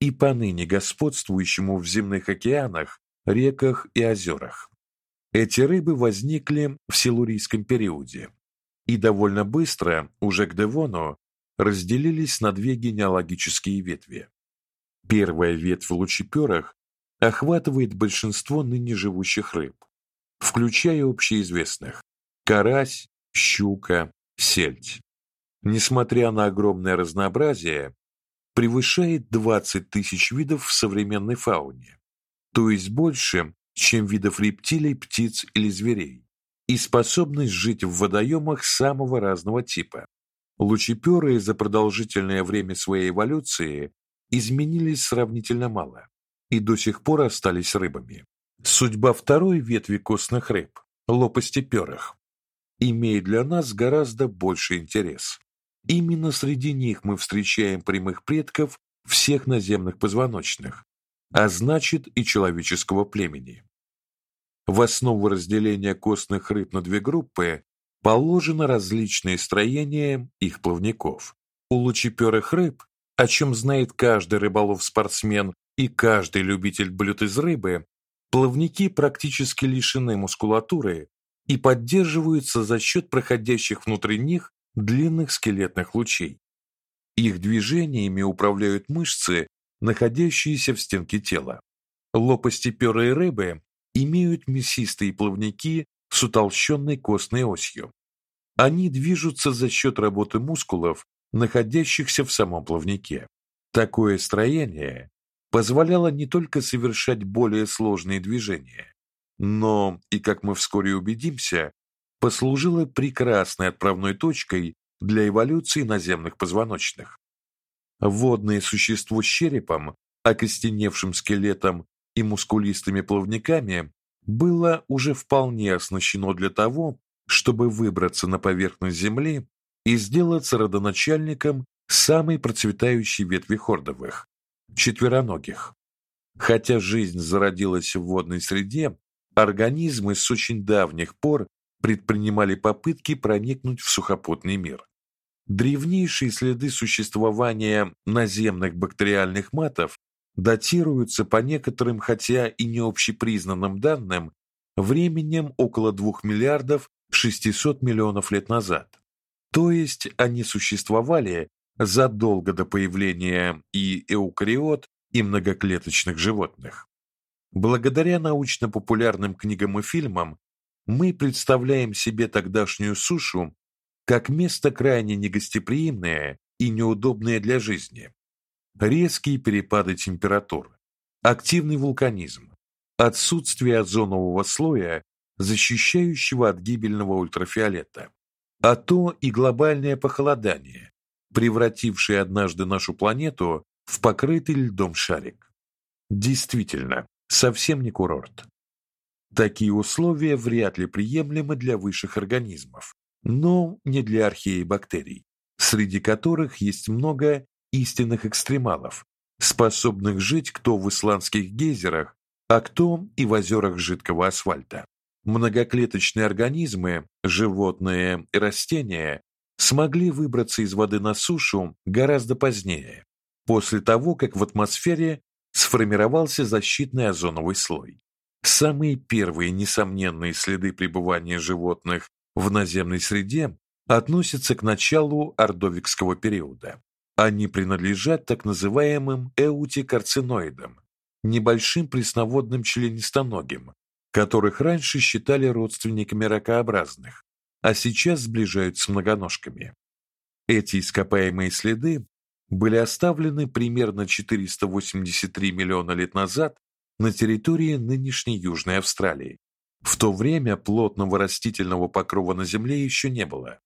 и поныне господствующему в земных океанах, реках и озерах. Эти рыбы возникли в силурийском периоде и довольно быстро, уже к Девону, разделились на две генеалогические ветви. Первая ветвь в лучеперах охватывает большинство ныне живущих рыб, включая общеизвестных: карась, щука, сельдь. Несмотря на огромное разнообразие, превышает 20 тысяч видов в современной фауне, то есть больше, чем видов рептилий, птиц или зверей, и способность жить в водоемах самого разного типа. Лучеперы за продолжительное время своей эволюции изменились сравнительно мало и до сих пор остались рыбами. Судьба второй ветви костных рыб лопастеперых имеет для нас гораздо больше интерес. Именно среди них мы встречаем прямых предков всех наземных позвоночных, а значит и человеческого племени. В основу разделения костных рыб на две группы положено различные строения их плавников. У лучеперых рыб, о чем знает каждый рыболов-спортсмен и каждый любитель блюд из рыбы, плавники практически лишены мускулатуры и поддерживаются за счет проходящих внутри них длинных скелетных лучей. Их движениями управляют мышцы, находящиеся в стенке тела. Лопастеперые рыбы имеют мясистые плавники с утолщенной костной осью. Они движутся за счет работы мускулов, находящихся в самом плавнике. Такое строение позволяло не только совершать более сложные движения, но и, как мы вскоре убедимся, послужило прекрасной отправной точкой для эволюции наземных позвоночных. Водное существо с черепом, окостеневшим скелетом и мускулистыми плавниками было уже вполне оснащено для того, чтобы выбраться на поверхность земли и сделаться родоначальником самой процветающей ветви хордовых четвероногих. Хотя жизнь зародилась в водной среде, организмы с очень давних пор предпринимали попытки проникнуть в сухопутный мир. Древнейшие следы существования наземных бактериальных матов датируются по некоторым, хотя и не общепризнанным данным, временем около 2 миллиардов 600 миллионов лет назад. То есть они существовали задолго до появления и эукариот, и многоклеточных животных. Благодаря научно-популярным книгам и фильмам мы представляем себе тогдашнюю сушу как место крайне негостеприимное и неудобное для жизни. Резкие перепады температур, активный вулканизм, отсутствие озонового слоя, защищающего от гибельного ультрафиолета, а то и глобальное похолодание, превратившее однажды нашу планету в покрытый льдом шарик. Действительно, совсем не курорт. Такие условия вряд ли приемлемы для высших организмов, но не для археи бактерий, среди которых есть много истинных экстремалов, способных жить кто в исландских гейзерах, а кто и в озерах жидкого асфальта. Многоклеточные организмы, животные и растения смогли выбраться из воды на сушу гораздо позднее, после того, как в атмосфере сформировался защитный озоновый слой. Самые первые несомненные следы пребывания животных в наземной среде относятся к началу ордовикского периода. Они принадлежат так называемым эутикарциноидам, небольшим пресноводным членистоногим, которых раньше считали родственниками ракообразных, а сейчас сближают с многоножками. Эти ископаемые следы были оставлены примерно 483 миллиона лет назад на территории нынешней Южной Австралии. В то время плотного растительного покрова на земле еще не было.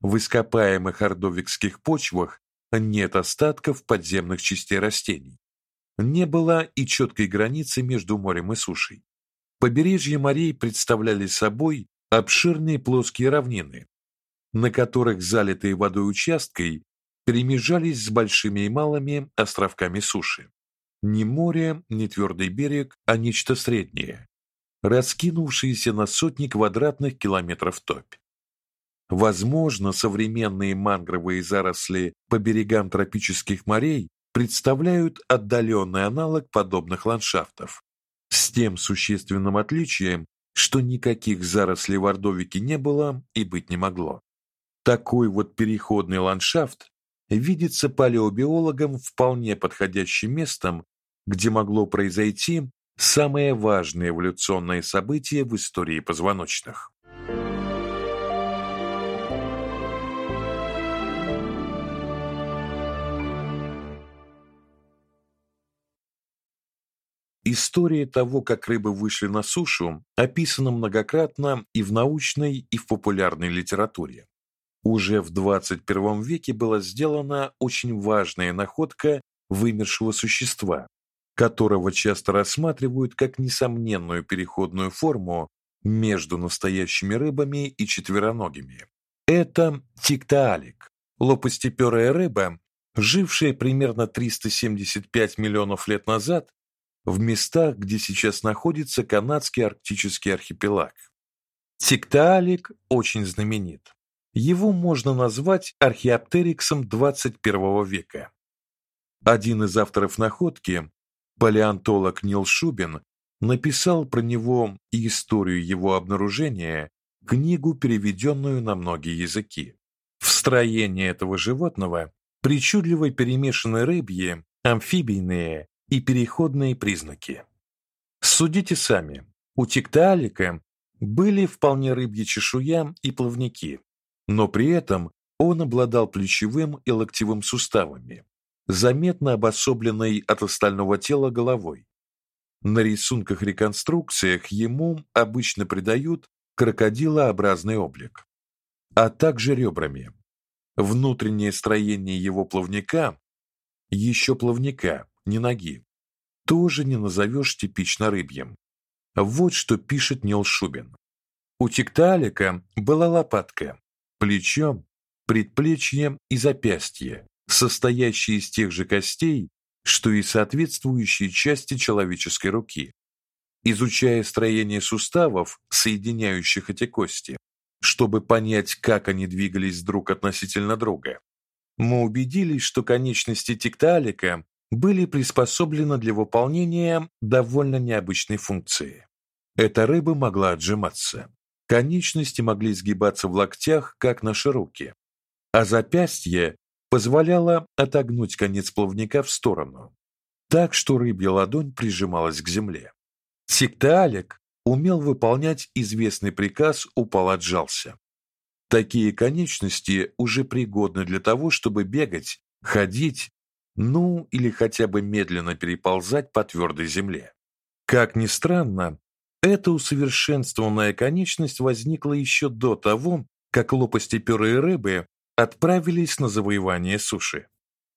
В ископаемых ордовикских почвах нет остатков подземных частей растений. Не было и четкой границы между морем и сушей. Побережья морей представляли собой обширные плоские равнины, на которых залитые водой участки перемежались с большими и малыми островками суши. Ни море, ни твердый берег, а нечто среднее, раскинувшееся на сотни квадратных километров топь. Возможно, современные мангровые заросли по берегам тропических морей представляют отдаленный аналог подобных ландшафтов, с тем существенным отличием, что никаких зарослей в Ордовике не было и быть не могло. Такой вот переходный ландшафт видится палеобиологам вполне подходящим местом, где могло произойти самое важное эволюционное событие в истории позвоночных. История того, как рыбы вышли на сушу, описана многократно и в научной, и в популярной литературе. Уже в 21 веке была сделана очень важная находка вымершего существа, которого часто рассматривают как несомненную переходную форму между настоящими рыбами и четвероногими. Это тиктаалик, лопастеперая рыба, жившая примерно 375 миллионов лет назад в местах, где сейчас находится канадский арктический архипелаг. Тиктаалик очень знаменит. Его можно назвать археоптериксом 21 века. Один из авторов находки, палеонтолог Нил Шубин, написал про него и историю его обнаружения, книгу, переведенную на многие языки. В строении этого животного причудливо перемешаны рыбьи, амфибийные и переходные признаки. Судите сами. У тиктаалика были вполне рыбьи чешуя и плавники, но при этом он обладал плечевым и локтевым суставами, заметно обособленной от остального тела головой. На рисунках-реконструкциях ему обычно придают крокодилообразный облик, а также ребрами. Внутреннее строение его плавника, еще плавника, не ноги, тоже не назовешь типично рыбьим. Вот что пишет Нил Шубин. У тикталика была лопатка, плечо, предплечье и запястье, состоящие из тех же костей, что и соответствующие части человеческой руки. Изучая строение суставов, соединяющих эти кости, чтобы понять, как они двигались друг относительно друга, мы убедились, что конечности тикталика были приспособлены для выполнения довольно необычной функции. Эта рыба могла отжиматься. Конечности могли сгибаться в локтях, как наши руки, а запястье позволяло отогнуть конец плавника в сторону, так что рыбья ладонь прижималась к земле. Секталик умел выполнять известный приказ «упал отжался». Такие конечности уже пригодны для того, чтобы бегать, ходить, ну или хотя бы медленно переползать по твердой земле. Как ни странно, эта усовершенствованная конечность возникла еще до того, как лопастеперые рыбы отправились на завоевание суши.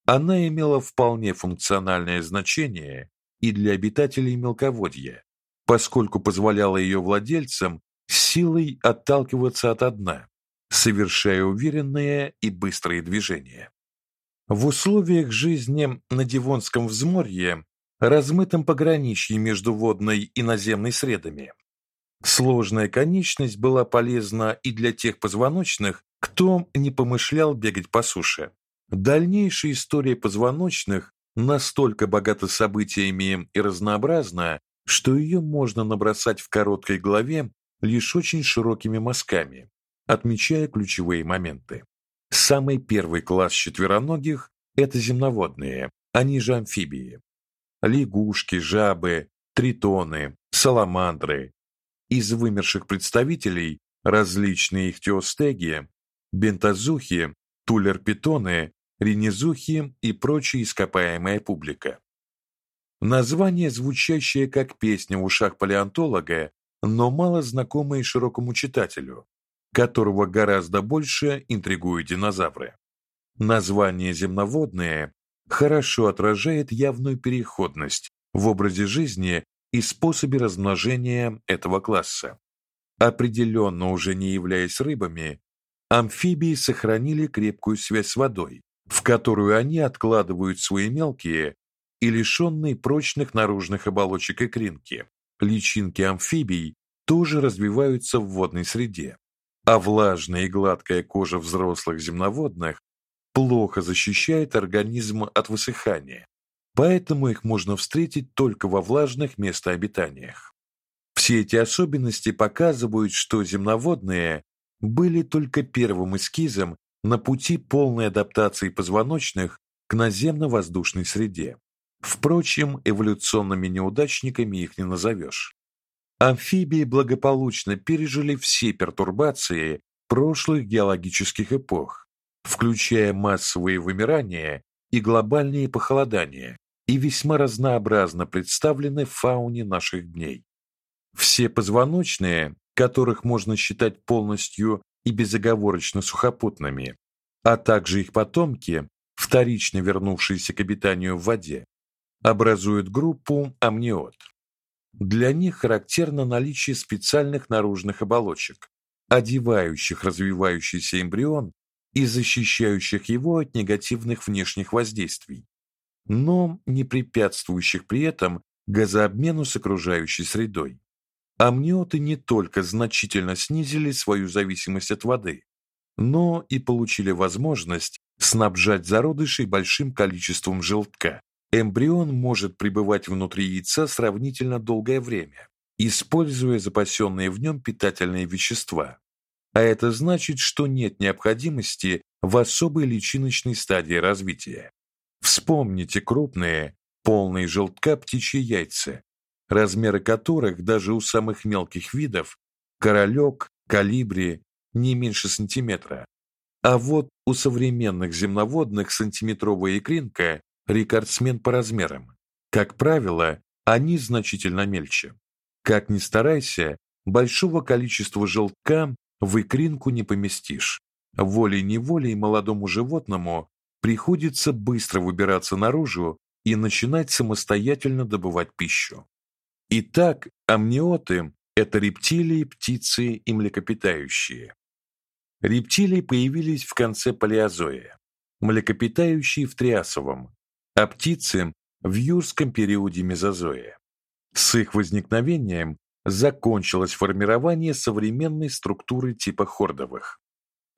Она имела вполне функциональное значение и для обитателей мелководья, поскольку позволяла ее владельцам силой отталкиваться от дна, совершая уверенные и быстрые движения. В условиях жизни на Дивонском взморье, размытом пограничье между водной и наземной средами, сложная конечность была полезна и для тех позвоночных, кто не помышлял бегать по суше. Дальнейшая история позвоночных настолько богата событиями и разнообразна, что ее можно набросать в короткой главе лишь очень широкими мазками, отмечая ключевые моменты. Самый первый класс четвероногих это земноводные, они же амфибии. Лягушки, жабы, тритоны, саламандры. Из вымерших представителей различные ихтиостеги, бентозухи, тулерпитоны, ринезухи и прочая ископаемая публика. Название, звучащее как песня в ушах палеонтолога, но мало знакомое широкому читателю, которого гораздо больше интригуют динозавры. Название земноводные хорошо отражает явную переходность в образе жизни и способе размножения этого класса. Определенно уже не являясь рыбами, амфибии сохранили крепкую связь с водой, в которую они откладывают свои мелкие и лишенные прочных наружных оболочек икринки. Личинки амфибий тоже развиваются в водной среде а влажная и гладкая кожа взрослых земноводных плохо защищает организм от высыхания. Поэтому их можно встретить только во влажных местообитаниях. Все эти особенности показывают, что земноводные были только первым эскизом на пути полной адаптации позвоночных к наземно-воздушной среде. Впрочем, эволюционными неудачниками их не назовешь. Амфибии благополучно пережили все пертурбации прошлых геологических эпох, включая массовые вымирания и глобальные похолодания, и весьма разнообразно представлены в фауне наших дней. Все позвоночные, которых можно считать полностью и безоговорочно сухопутными, а также их потомки, вторично вернувшиеся к обитанию в воде, образуют группу амниот. Для них характерно наличие специальных наружных оболочек, одевающих развивающийся эмбрион и защищающих его от негативных внешних воздействий, но не препятствующих при этом газообмену с окружающей средой. Амниоты не только значительно снизили свою зависимость от воды, но и получили возможность снабжать зародышей большим количеством желтка, Эмбрион может пребывать внутри яйца сравнительно долгое время, используя запасенные в нем питательные вещества. А это значит, что нет необходимости в особой личиночной стадии развития. Вспомните крупные, полные желтка птичьи яйца, размеры которых даже у самых мелких видов королек, калибри не меньше сантиметра. А вот у современных земноводных сантиметровая икринка рекордсмен по размерам. Как правило, они значительно мельче. Как ни старайся, большого количества желтка в икринку не поместишь. Волей-неволей молодому животному приходится быстро выбираться наружу и начинать самостоятельно добывать пищу. Итак, амниоты это рептилии, птицы и млекопитающие. Рептилии появились в конце палеозоя, млекопитающие в триасовом, а птицы в юрском периоде мезозоя. С их возникновением закончилось формирование современной структуры типа хордовых.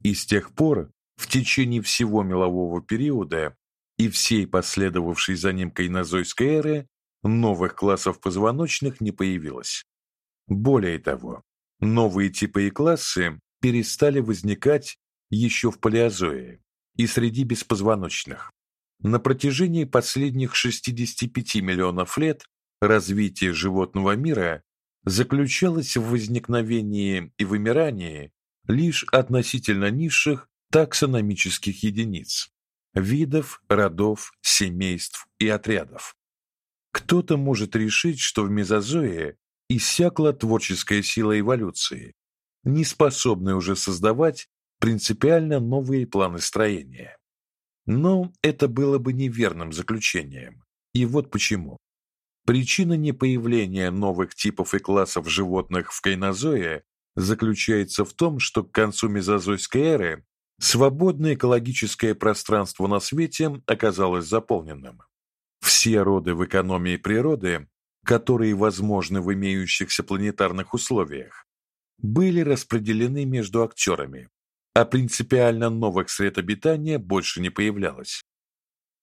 И с тех пор, в течение всего мелового периода и всей последовавшей за ним кайнозойской эры, новых классов позвоночных не появилось. Более того, новые типы и классы перестали возникать еще в палеозое и среди беспозвоночных. На протяжении последних 65 миллионов лет развитие животного мира заключалось в возникновении и вымирании лишь относительно низших таксономических единиц видов, родов, семейств и отрядов. Кто-то может решить, что в мезозое иссякла творческая сила эволюции, не способная уже создавать принципиально новые планы строения. Но это было бы неверным заключением. И вот почему. Причина непоявления новых типов и классов животных в кайнозое заключается в том, что к концу мезозойской эры свободное экологическое пространство на свете оказалось заполненным. Все роды в экономии природы которые возможны в имеющихся планетарных условиях, были распределены между актерами, а принципиально новых сред обитания больше не появлялось.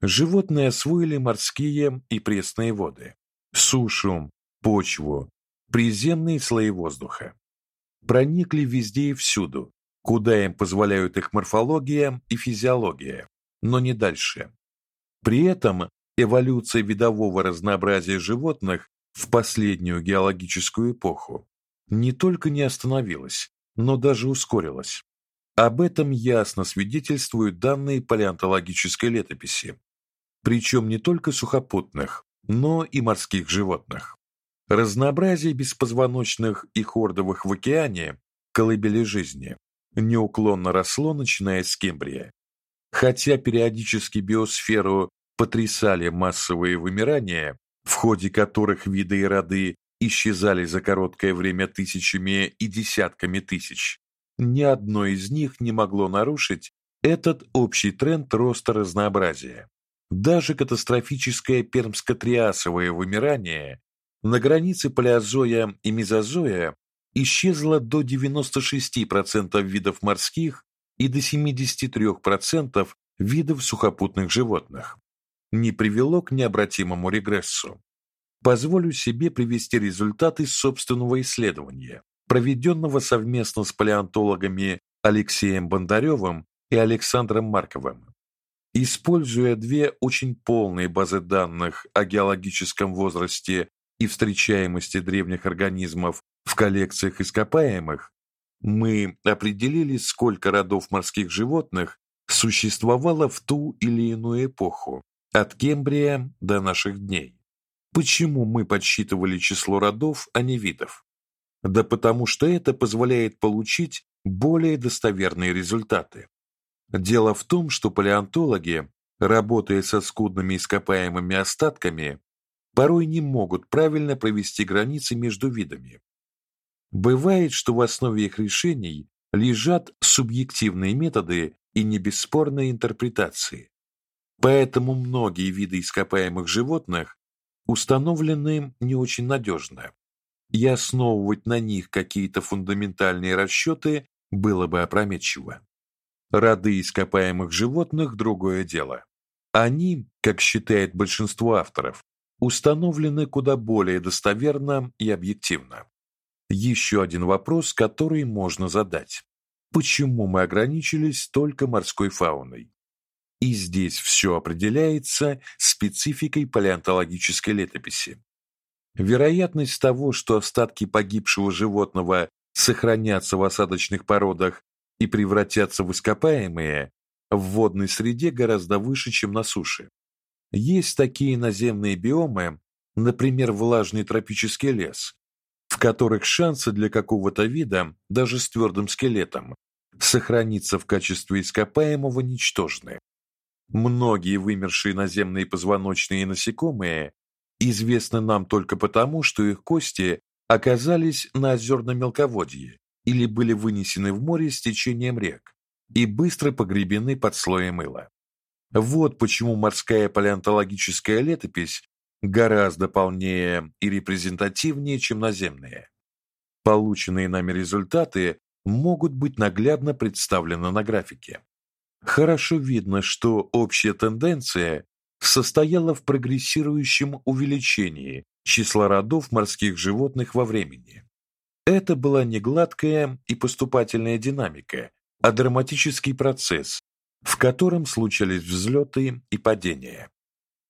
Животные освоили морские и пресные воды, сушу, почву, приземные слои воздуха. Проникли везде и всюду, куда им позволяют их морфология и физиология, но не дальше. При этом эволюция видового разнообразия животных в последнюю геологическую эпоху не только не остановилась, но даже ускорилась. Об этом ясно свидетельствуют данные палеонтологической летописи, причем не только сухопутных, но и морских животных. Разнообразие беспозвоночных и хордовых в океане, колыбели жизни, неуклонно росло, начиная с Кембрия. Хотя периодически биосферу потрясали массовые вымирания, в ходе которых виды и роды исчезали за короткое время тысячами и десятками тысяч, ни одно из них не могло нарушить этот общий тренд роста разнообразия. Даже катастрофическое пермско-триасовое вымирание на границе палеозоя и мезозоя исчезло до 96% видов морских и до 73% видов сухопутных животных не привело к необратимому регрессу. Позволю себе привести результаты собственного исследования, проведенного совместно с палеонтологами Алексеем Бондаревым и Александром Марковым. Используя две очень полные базы данных о геологическом возрасте и встречаемости древних организмов в коллекциях ископаемых, мы определили, сколько родов морских животных существовало в ту или иную эпоху от Кембрия до наших дней. Почему мы подсчитывали число родов, а не видов? Да потому что это позволяет получить более достоверные результаты. Дело в том, что палеонтологи, работая со скудными ископаемыми остатками, порой не могут правильно провести границы между видами. Бывает, что в основе их решений лежат субъективные методы и небесспорные интерпретации. Поэтому многие виды ископаемых животных установлены не очень надежно, и основывать на них какие-то фундаментальные расчеты было бы опрометчиво. Роды ископаемых животных другое дело. Они, как считает большинство авторов, установлены куда более достоверно и объективно. Еще один вопрос, который можно задать. почему мы ограничились только морской фауной. И здесь все определяется спецификой палеонтологической летописи. Вероятность того, что остатки погибшего животного сохранятся в осадочных породах и превратятся в ископаемые, в водной среде гораздо выше, чем на суше. Есть такие наземные биомы, например, влажный тропический лес, в которых шансы для какого-то вида, даже с твердым скелетом, сохраниться в качестве ископаемого ничтожны. Многие вымершие наземные позвоночные насекомые известны нам только потому, что их кости оказались на озерном мелководье или были вынесены в море с течением рек и быстро погребены под слоем мыла. Вот почему морская палеонтологическая летопись гораздо полнее и репрезентативнее, чем наземные. Полученные нами результаты могут быть наглядно представлены на графике. Хорошо видно, что общая тенденция состояла в прогрессирующем увеличении числа родов морских животных во времени. Это была не гладкая и поступательная динамика, а драматический процесс, в котором случались взлеты и падения.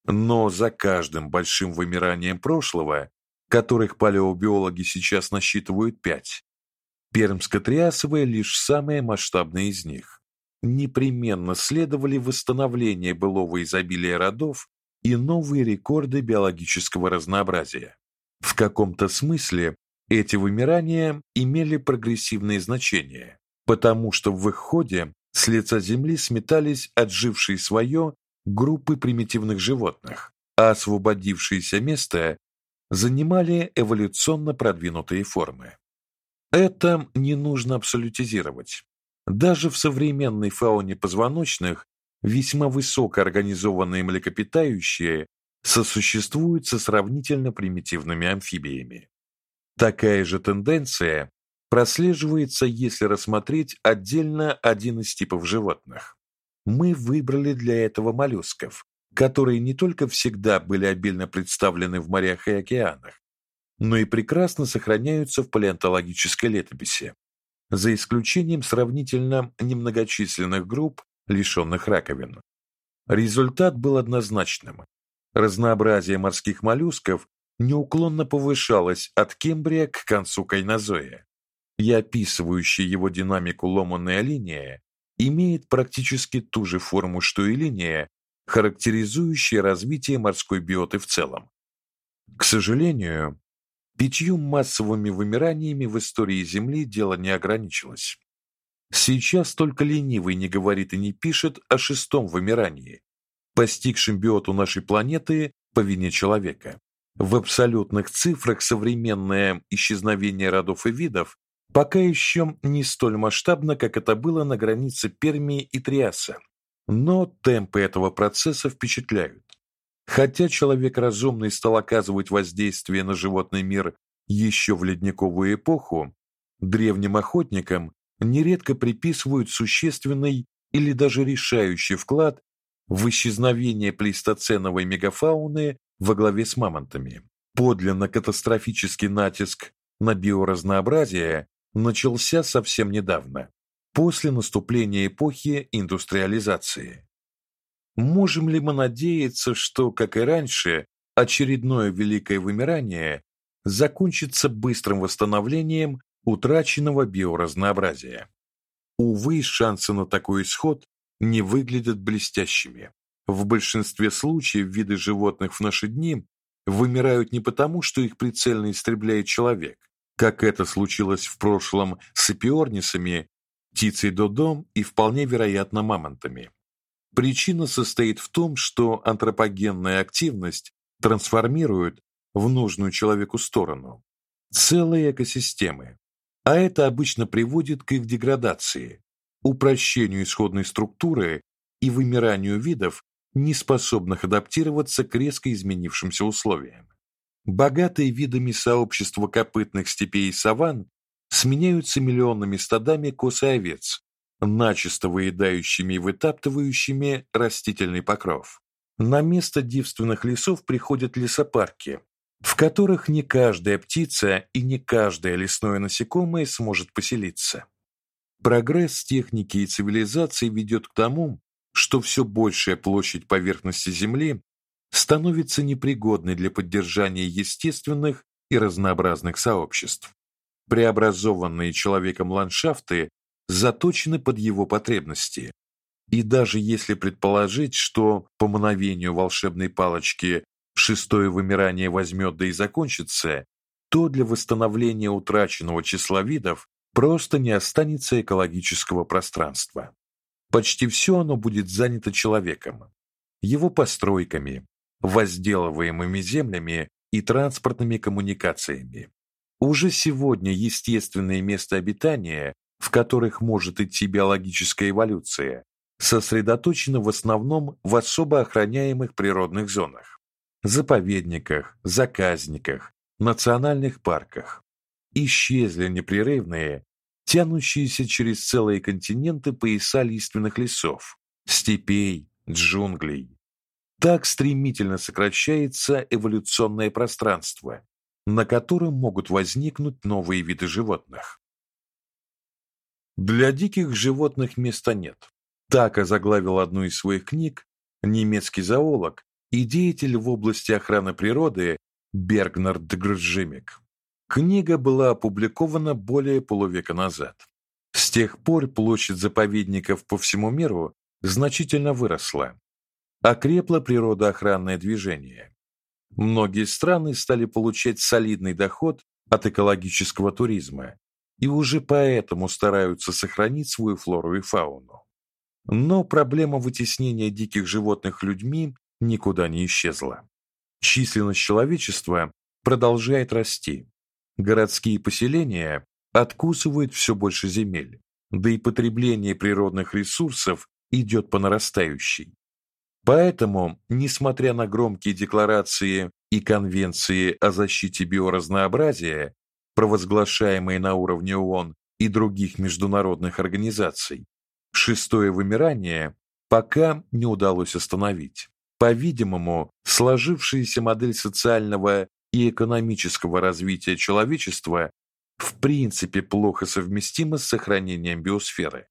Но за каждым большим вымиранием прошлого, которых палеобиологи сейчас насчитывают пять, пермско-триасовые лишь самые масштабные из них, непременно следовали восстановление былого изобилия родов и новые рекорды биологического разнообразия. В каком-то смысле эти вымирания имели прогрессивное значение, потому что в их ходе с лица земли сметались отжившие свое группы примитивных животных, а освободившееся место занимали эволюционно продвинутые формы. Это не нужно абсолютизировать. Даже в современной фауне позвоночных весьма высокоорганизованные млекопитающие сосуществуют со сравнительно примитивными амфибиями. Такая же тенденция прослеживается, если рассмотреть отдельно один из типов животных. Мы выбрали для этого моллюсков, которые не только всегда были обильно представлены в морях и океанах, но и прекрасно сохраняются в палеонтологической летописи, за исключением сравнительно немногочисленных групп, лишенных раковин. Результат был однозначным. Разнообразие морских моллюсков неуклонно повышалось от Кембрия к концу Кайнозоя. И описывающая его динамику ломаная линия имеет практически ту же форму, что и линия, характеризующая развитие морской биоты в целом. К сожалению, пятью массовыми вымираниями в истории Земли дело не ограничилось. Сейчас только ленивый не говорит и не пишет о шестом вымирании, постигшем биоту нашей планеты по вине человека. В абсолютных цифрах современное исчезновение родов и видов пока еще не столь масштабно, как это было на границе Пермии и Триаса. Но темпы этого процесса впечатляют. Хотя человек разумный стал оказывать воздействие на животный мир еще в ледниковую эпоху, древним охотникам нередко приписывают существенный или даже решающий вклад в исчезновение плейстоценовой мегафауны во главе с мамонтами. Подлинно катастрофический натиск на биоразнообразие начался совсем недавно, после наступления эпохи индустриализации. Можем ли мы надеяться, что, как и раньше, очередное великое вымирание закончится быстрым восстановлением утраченного биоразнообразия? Увы, шансы на такой исход не выглядят блестящими. В большинстве случаев виды животных в наши дни вымирают не потому, что их прицельно истребляет человек, как это случилось в прошлом с эпиорнисами, птицей додо и вполне вероятно мамонтами. Причина состоит в том, что антропогенная активность трансформирует в нужную человеку сторону целые экосистемы, а это обычно приводит к их деградации, упрощению исходной структуры и вымиранию видов, не способных адаптироваться к резко изменившимся условиям. Богатые видами сообщества копытных степей и саван сменяются миллионными стадами коз и овец, начисто выедающими и вытаптывающими растительный покров. На место девственных лесов приходят лесопарки, в которых не каждая птица и не каждое лесное насекомое сможет поселиться. Прогресс техники и цивилизации ведет к тому, что все большая площадь поверхности Земли становится непригодной для поддержания естественных и разнообразных сообществ. Преобразованные человеком ландшафты заточены под его потребности. И даже если предположить, что по мановению волшебной палочки шестое вымирание возьмет да и закончится, то для восстановления утраченного числа видов просто не останется экологического пространства. Почти все оно будет занято человеком, его постройками, возделываемыми землями и транспортными коммуникациями. Уже сегодня естественные места обитания, в которых может идти биологическая эволюция, сосредоточены в основном в особо охраняемых природных зонах: заповедниках, заказниках, национальных парках. Исчезли непрерывные, тянущиеся через целые континенты пояса лиственных лесов, степей, джунглей. Так стремительно сокращается эволюционное пространство, на котором могут возникнуть новые виды животных. Для диких животных места нет. Так озаглавил одну из своих книг немецкий зоолог и деятель в области охраны природы Бергнард Гржимик. Книга была опубликована более полувека назад. С тех пор площадь заповедников по всему миру значительно выросла. Окрепло природоохранное движение. Многие страны стали получать солидный доход от экологического туризма и уже поэтому стараются сохранить свою флору и фауну. Но проблема вытеснения диких животных людьми никуда не исчезла. Численность человечества продолжает расти. Городские поселения откусывают все больше земель, да и потребление природных ресурсов идет по нарастающей. Поэтому, несмотря на громкие декларации и конвенции о защите биоразнообразия, провозглашаемые на уровне ООН и других международных организаций, шестое вымирание пока не удалось остановить. По-видимому, сложившаяся модель социального и экономического развития человечества в принципе плохо совместима с сохранением биосферы.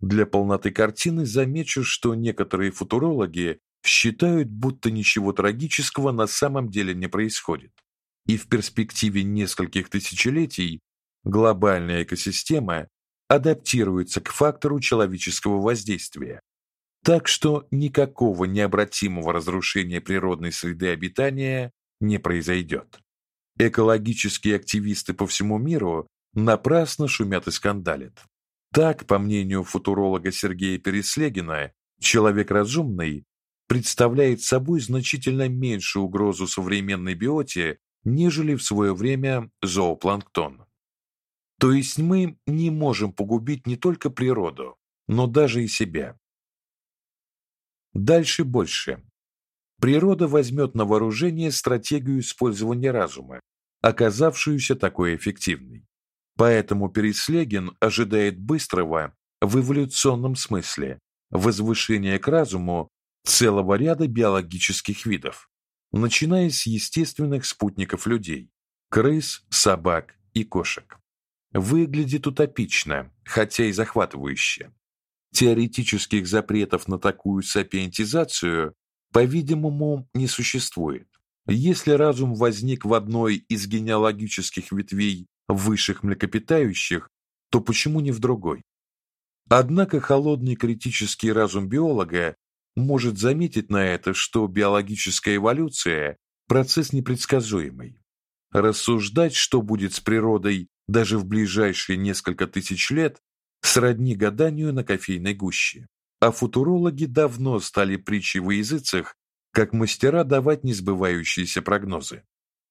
Для полноты картины замечу, что некоторые футурологи считают, будто ничего трагического на самом деле не происходит. И в перспективе нескольких тысячелетий глобальная экосистема адаптируется к фактору человеческого воздействия. Так что никакого необратимого разрушения природной среды обитания не произойдет. Экологические активисты по всему миру напрасно шумят и скандалят. Так, по мнению футуролога Сергея Переслегина, человек разумный представляет собой значительно меньшую угрозу современной биоте, нежели в свое время зоопланктон. То есть мы не можем погубить не только природу, но даже и себя. Дальше больше. Природа возьмет на вооружение стратегию использования разума, оказавшуюся такой эффективной. Поэтому Переслегин ожидает быстрого в эволюционном смысле возвышения к разуму целого ряда биологических видов, начиная с естественных спутников людей: крыс, собак и кошек. Выглядит утопично, хотя и захватывающе. Теоретических запретов на такую сапиентизацию, по-видимому, не существует. Если разум возник в одной из генеалогических ветвей высших млекопитающих, то почему не в другой? Однако холодный критический разум биолога может заметить на это, что биологическая эволюция процесс непредсказуемый. Рассуждать, что будет с природой даже в ближайшие несколько тысяч лет, сродни гаданию на кофейной гуще. А футурологи давно стали притчей во языцах, как мастера давать несбывающиеся прогнозы.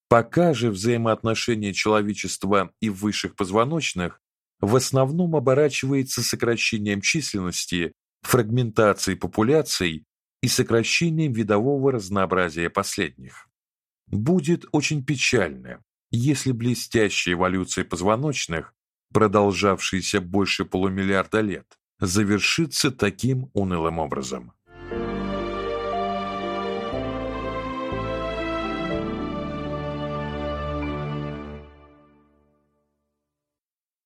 Пока же взаимоотношения человечества и высших позвоночных в основном оборачивается сокращением численности, фрагментацией популяций и сокращением видового разнообразия последних. Будет очень печально, если блестящая эволюция позвоночных, продолжавшаяся больше полумиллиарда лет, завершится таким унылым образом.